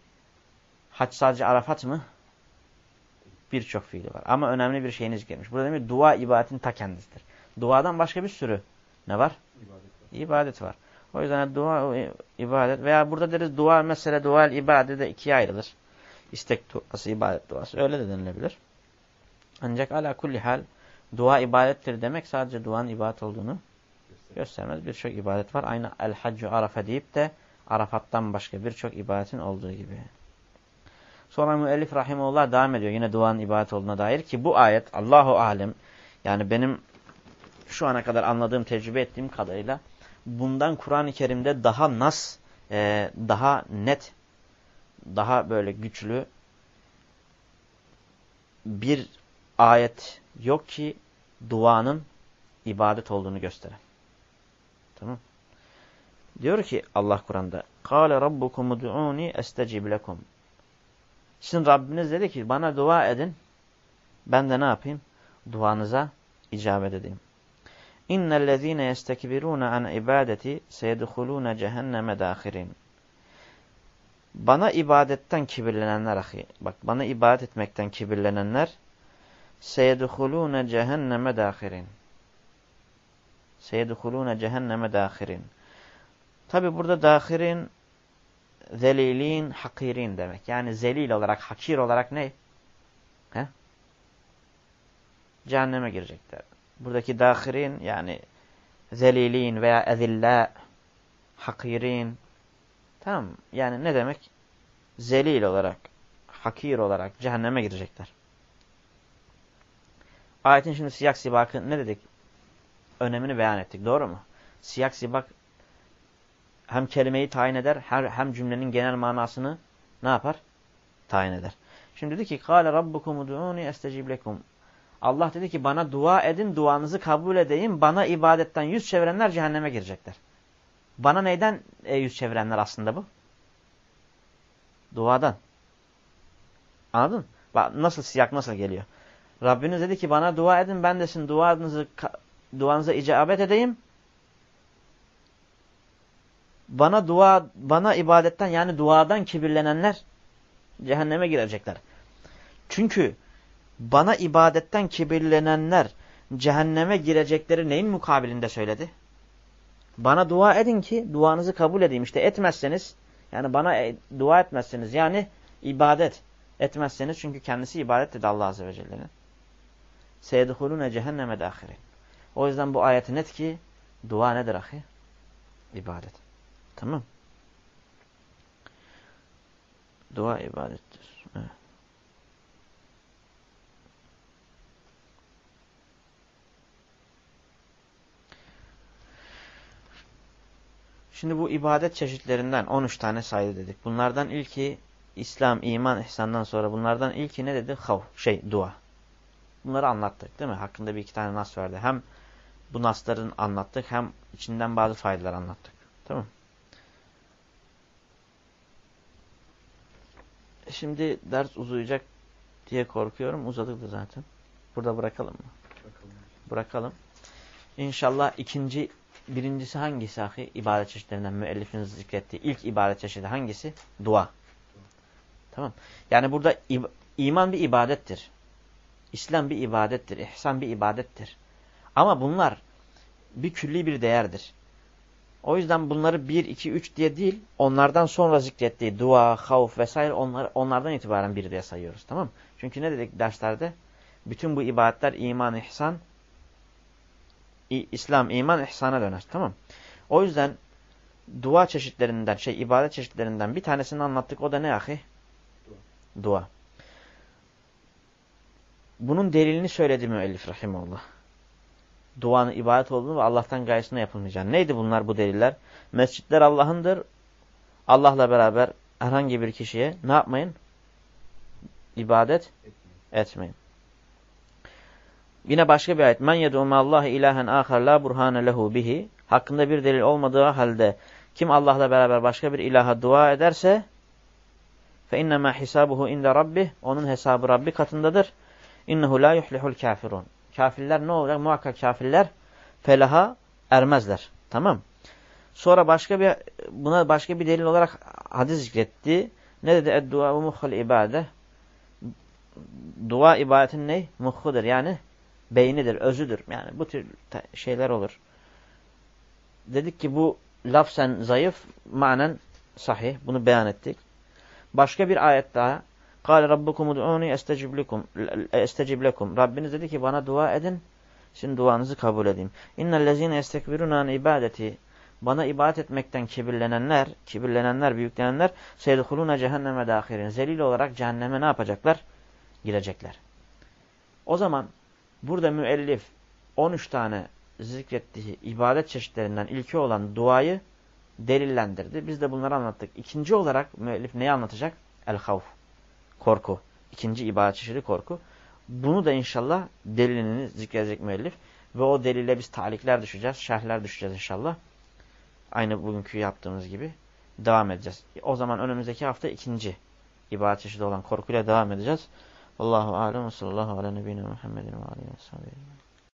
hac sadece arafat mı? Birçok fiili var. Ama önemli bir şeyiniz gelmiş. Burada demek dua ibadetin ta kendisidir. Duadan başka bir sürü ne var? İbadet var. İbadet var. O yüzden dua ibadet veya burada deriz dua mesela dua ibadet de ikiye ayrılır. İstek duası, ibadet duası. Öyle de denilebilir. Ancak ala kulli hal dua ibadettir demek sadece duanın ibadet olduğunu göstermez. Birçok ibadet var. Aynı el haccu arafa deyip de Arafat'tan başka birçok ibadetin olduğu gibi. Sonra müellif rahimullah devam ediyor. Yine duanın ibadet olduğuna dair ki bu ayet Allahu alem yani benim şu ana kadar anladığım, tecrübe ettiğim kadarıyla bundan Kur'an-ı Kerim'de daha nas, e, daha net, daha böyle güçlü bir ayet yok ki duanın ibadet olduğunu gösteren. Tamam. Diyor ki Allah Kur'an'da قَالَ رَبُّكُمُ دُعُونِ اَسْتَجِبْ لَكُمْ Sizin Rabbiniz dedi ki bana dua edin. Ben de ne yapayım? Duanıza icabet edeyim. İnnellezîne yestekbirûne an ibadeti seyedhulûne cehenneme dâhirin. Bana ibadetten kibirlenenler. Bak bana ibadet etmekten kibirlenenler seyedhulûne cehenneme dâhirin. Seyedhulûne cehenneme dâhirin. Tabi burada dâhirin zelilin, hakirin demek. Yani zelil olarak, hakir olarak ne? He? Cehenneme girecekler. Buradaki dahirin yani zelilin veya ezilla, hakirin. Tamam Yani ne demek? Zelil olarak, hakir olarak cehenneme girecekler. Ayetin şimdi siyak sibakı ne dedik? Önemini beyan ettik. Doğru mu? Siyak sibak hem kelimeyi tayin eder hem cümlenin genel manasını ne yapar? Tayin eder. Şimdi dedi ki قَالَ رَبُّكُمُ دُعُونِ اَسْتَجِبْ لَكُمْ Allah dedi ki bana dua edin, duanızı kabul edeyim. Bana ibadetten yüz çevirenler cehenneme girecekler. Bana neyden e, yüz çevirenler aslında bu? Duadan. Anladın? Bak nasıl siyak nasıl geliyor. Rabbiniz dedi ki bana dua edin ben de sizin duanızı, duanıza icabet edeyim. Bana dua, bana ibadetten yani duadan kibirlenenler cehenneme girecekler. Çünkü bana ibadetten kibirlenenler cehenneme girecekleri neyin mukabilinde söyledi? Bana dua edin ki duanızı kabul edeyim. İşte etmezseniz yani bana e, dua etmezseniz yani ibadet etmezseniz çünkü kendisi ibadet dedi Allah Azze ve Celle'nin. Seyedhulune cehenneme dâhirin. O yüzden bu ayet net ki dua nedir ahi? İbadet. Tamam. Dua ibadettir. Evet. Şimdi bu ibadet çeşitlerinden 13 tane saydı dedik. Bunlardan ilki İslam, iman, ihsandan sonra bunlardan ilki ne dedi? Hav, şey, dua. Bunları anlattık değil mi? Hakkında bir iki tane nas verdi. Hem bu nasların anlattık hem içinden bazı faydalar anlattık. Tamam Şimdi ders uzayacak diye korkuyorum. Uzadık da zaten. Burada bırakalım mı? Bırakalım. Bırakalım. İnşallah ikinci birincisi hangisi ahi? İbadet çeşitlerinden müellifin zikrettiği ilk ibadet çeşidi hangisi? Dua. Tamam. Yani burada iman bir ibadettir. İslam bir ibadettir. İhsan bir ibadettir. Ama bunlar bir külli bir değerdir. O yüzden bunları 1, 2, 3 diye değil, onlardan sonra zikrettiği dua, havf vesaire onlar, onlardan itibaren bir diye sayıyoruz. Tamam Çünkü ne dedik derslerde? Bütün bu ibadetler iman, ihsan, İslam, iman, ihsana döner. Tamam O yüzden dua çeşitlerinden, şey ibadet çeşitlerinden bir tanesini anlattık. O da ne ahi? Dua. dua. Bunun delilini söyledi müellif rahimullah. Duanın ibadet olduğunu ve Allah'tan gayesine yapılmayacağını. Neydi bunlar bu deliller? Mescitler Allah'ındır. Allah'la beraber herhangi bir kişiye ne yapmayın? İbadet etmeyin. Yine başka bir ayet. Men yed'u Allah ilahen ahar la burhane lehu bihi. Hakkında bir delil olmadığı halde kim Allah'la beraber başka bir ilaha dua ederse fe innema hisabuhu inde rabbih. Onun hesabı Rabbi katındadır. İnnehu la yuhlihul kafirun. Kafirler ne olacak? Muhakkak kafirler felaha ermezler. Tamam. Sonra başka bir buna başka bir delil olarak hadis zikretti. Ne dedi? Eddua ve muhul ibade. Dua ibadetin ne? Muhhudur. Yani beynidir, özüdür. Yani bu tür şeyler olur. Dedik ki bu lafzen zayıf, manen sahih. Bunu beyan ettik. Başka bir ayet daha. Kâle rabbukum ud'ûni estecib lekum. Rabbiniz dedi ki bana dua edin. Şimdi duanızı kabul edeyim. İnnellezîne yestekbirûnâ an ibadeti. Bana ibadet etmekten kibirlenenler, kibirlenenler, büyüklenenler seydukulûne cehenneme dâhirin. Zelil olarak cehenneme ne yapacaklar? Girecekler. O zaman burada müellif 13 tane zikrettiği ibadet çeşitlerinden ilki olan duayı delillendirdi. Biz de bunları anlattık. İkinci olarak müellif neyi anlatacak? El-havf. Korku. İkinci ibadet çeşidi korku. Bunu da inşallah delilini zikredecek müellif. Ve o delile biz talikler düşeceğiz, şerhler düşeceğiz inşallah. Aynı bugünkü yaptığımız gibi devam edeceğiz. O zaman önümüzdeki hafta ikinci ibadet çeşidi olan korkuyla devam edeceğiz. Allahu alem ve sallallahu ala nebine Muhammedin ve aleyhi ve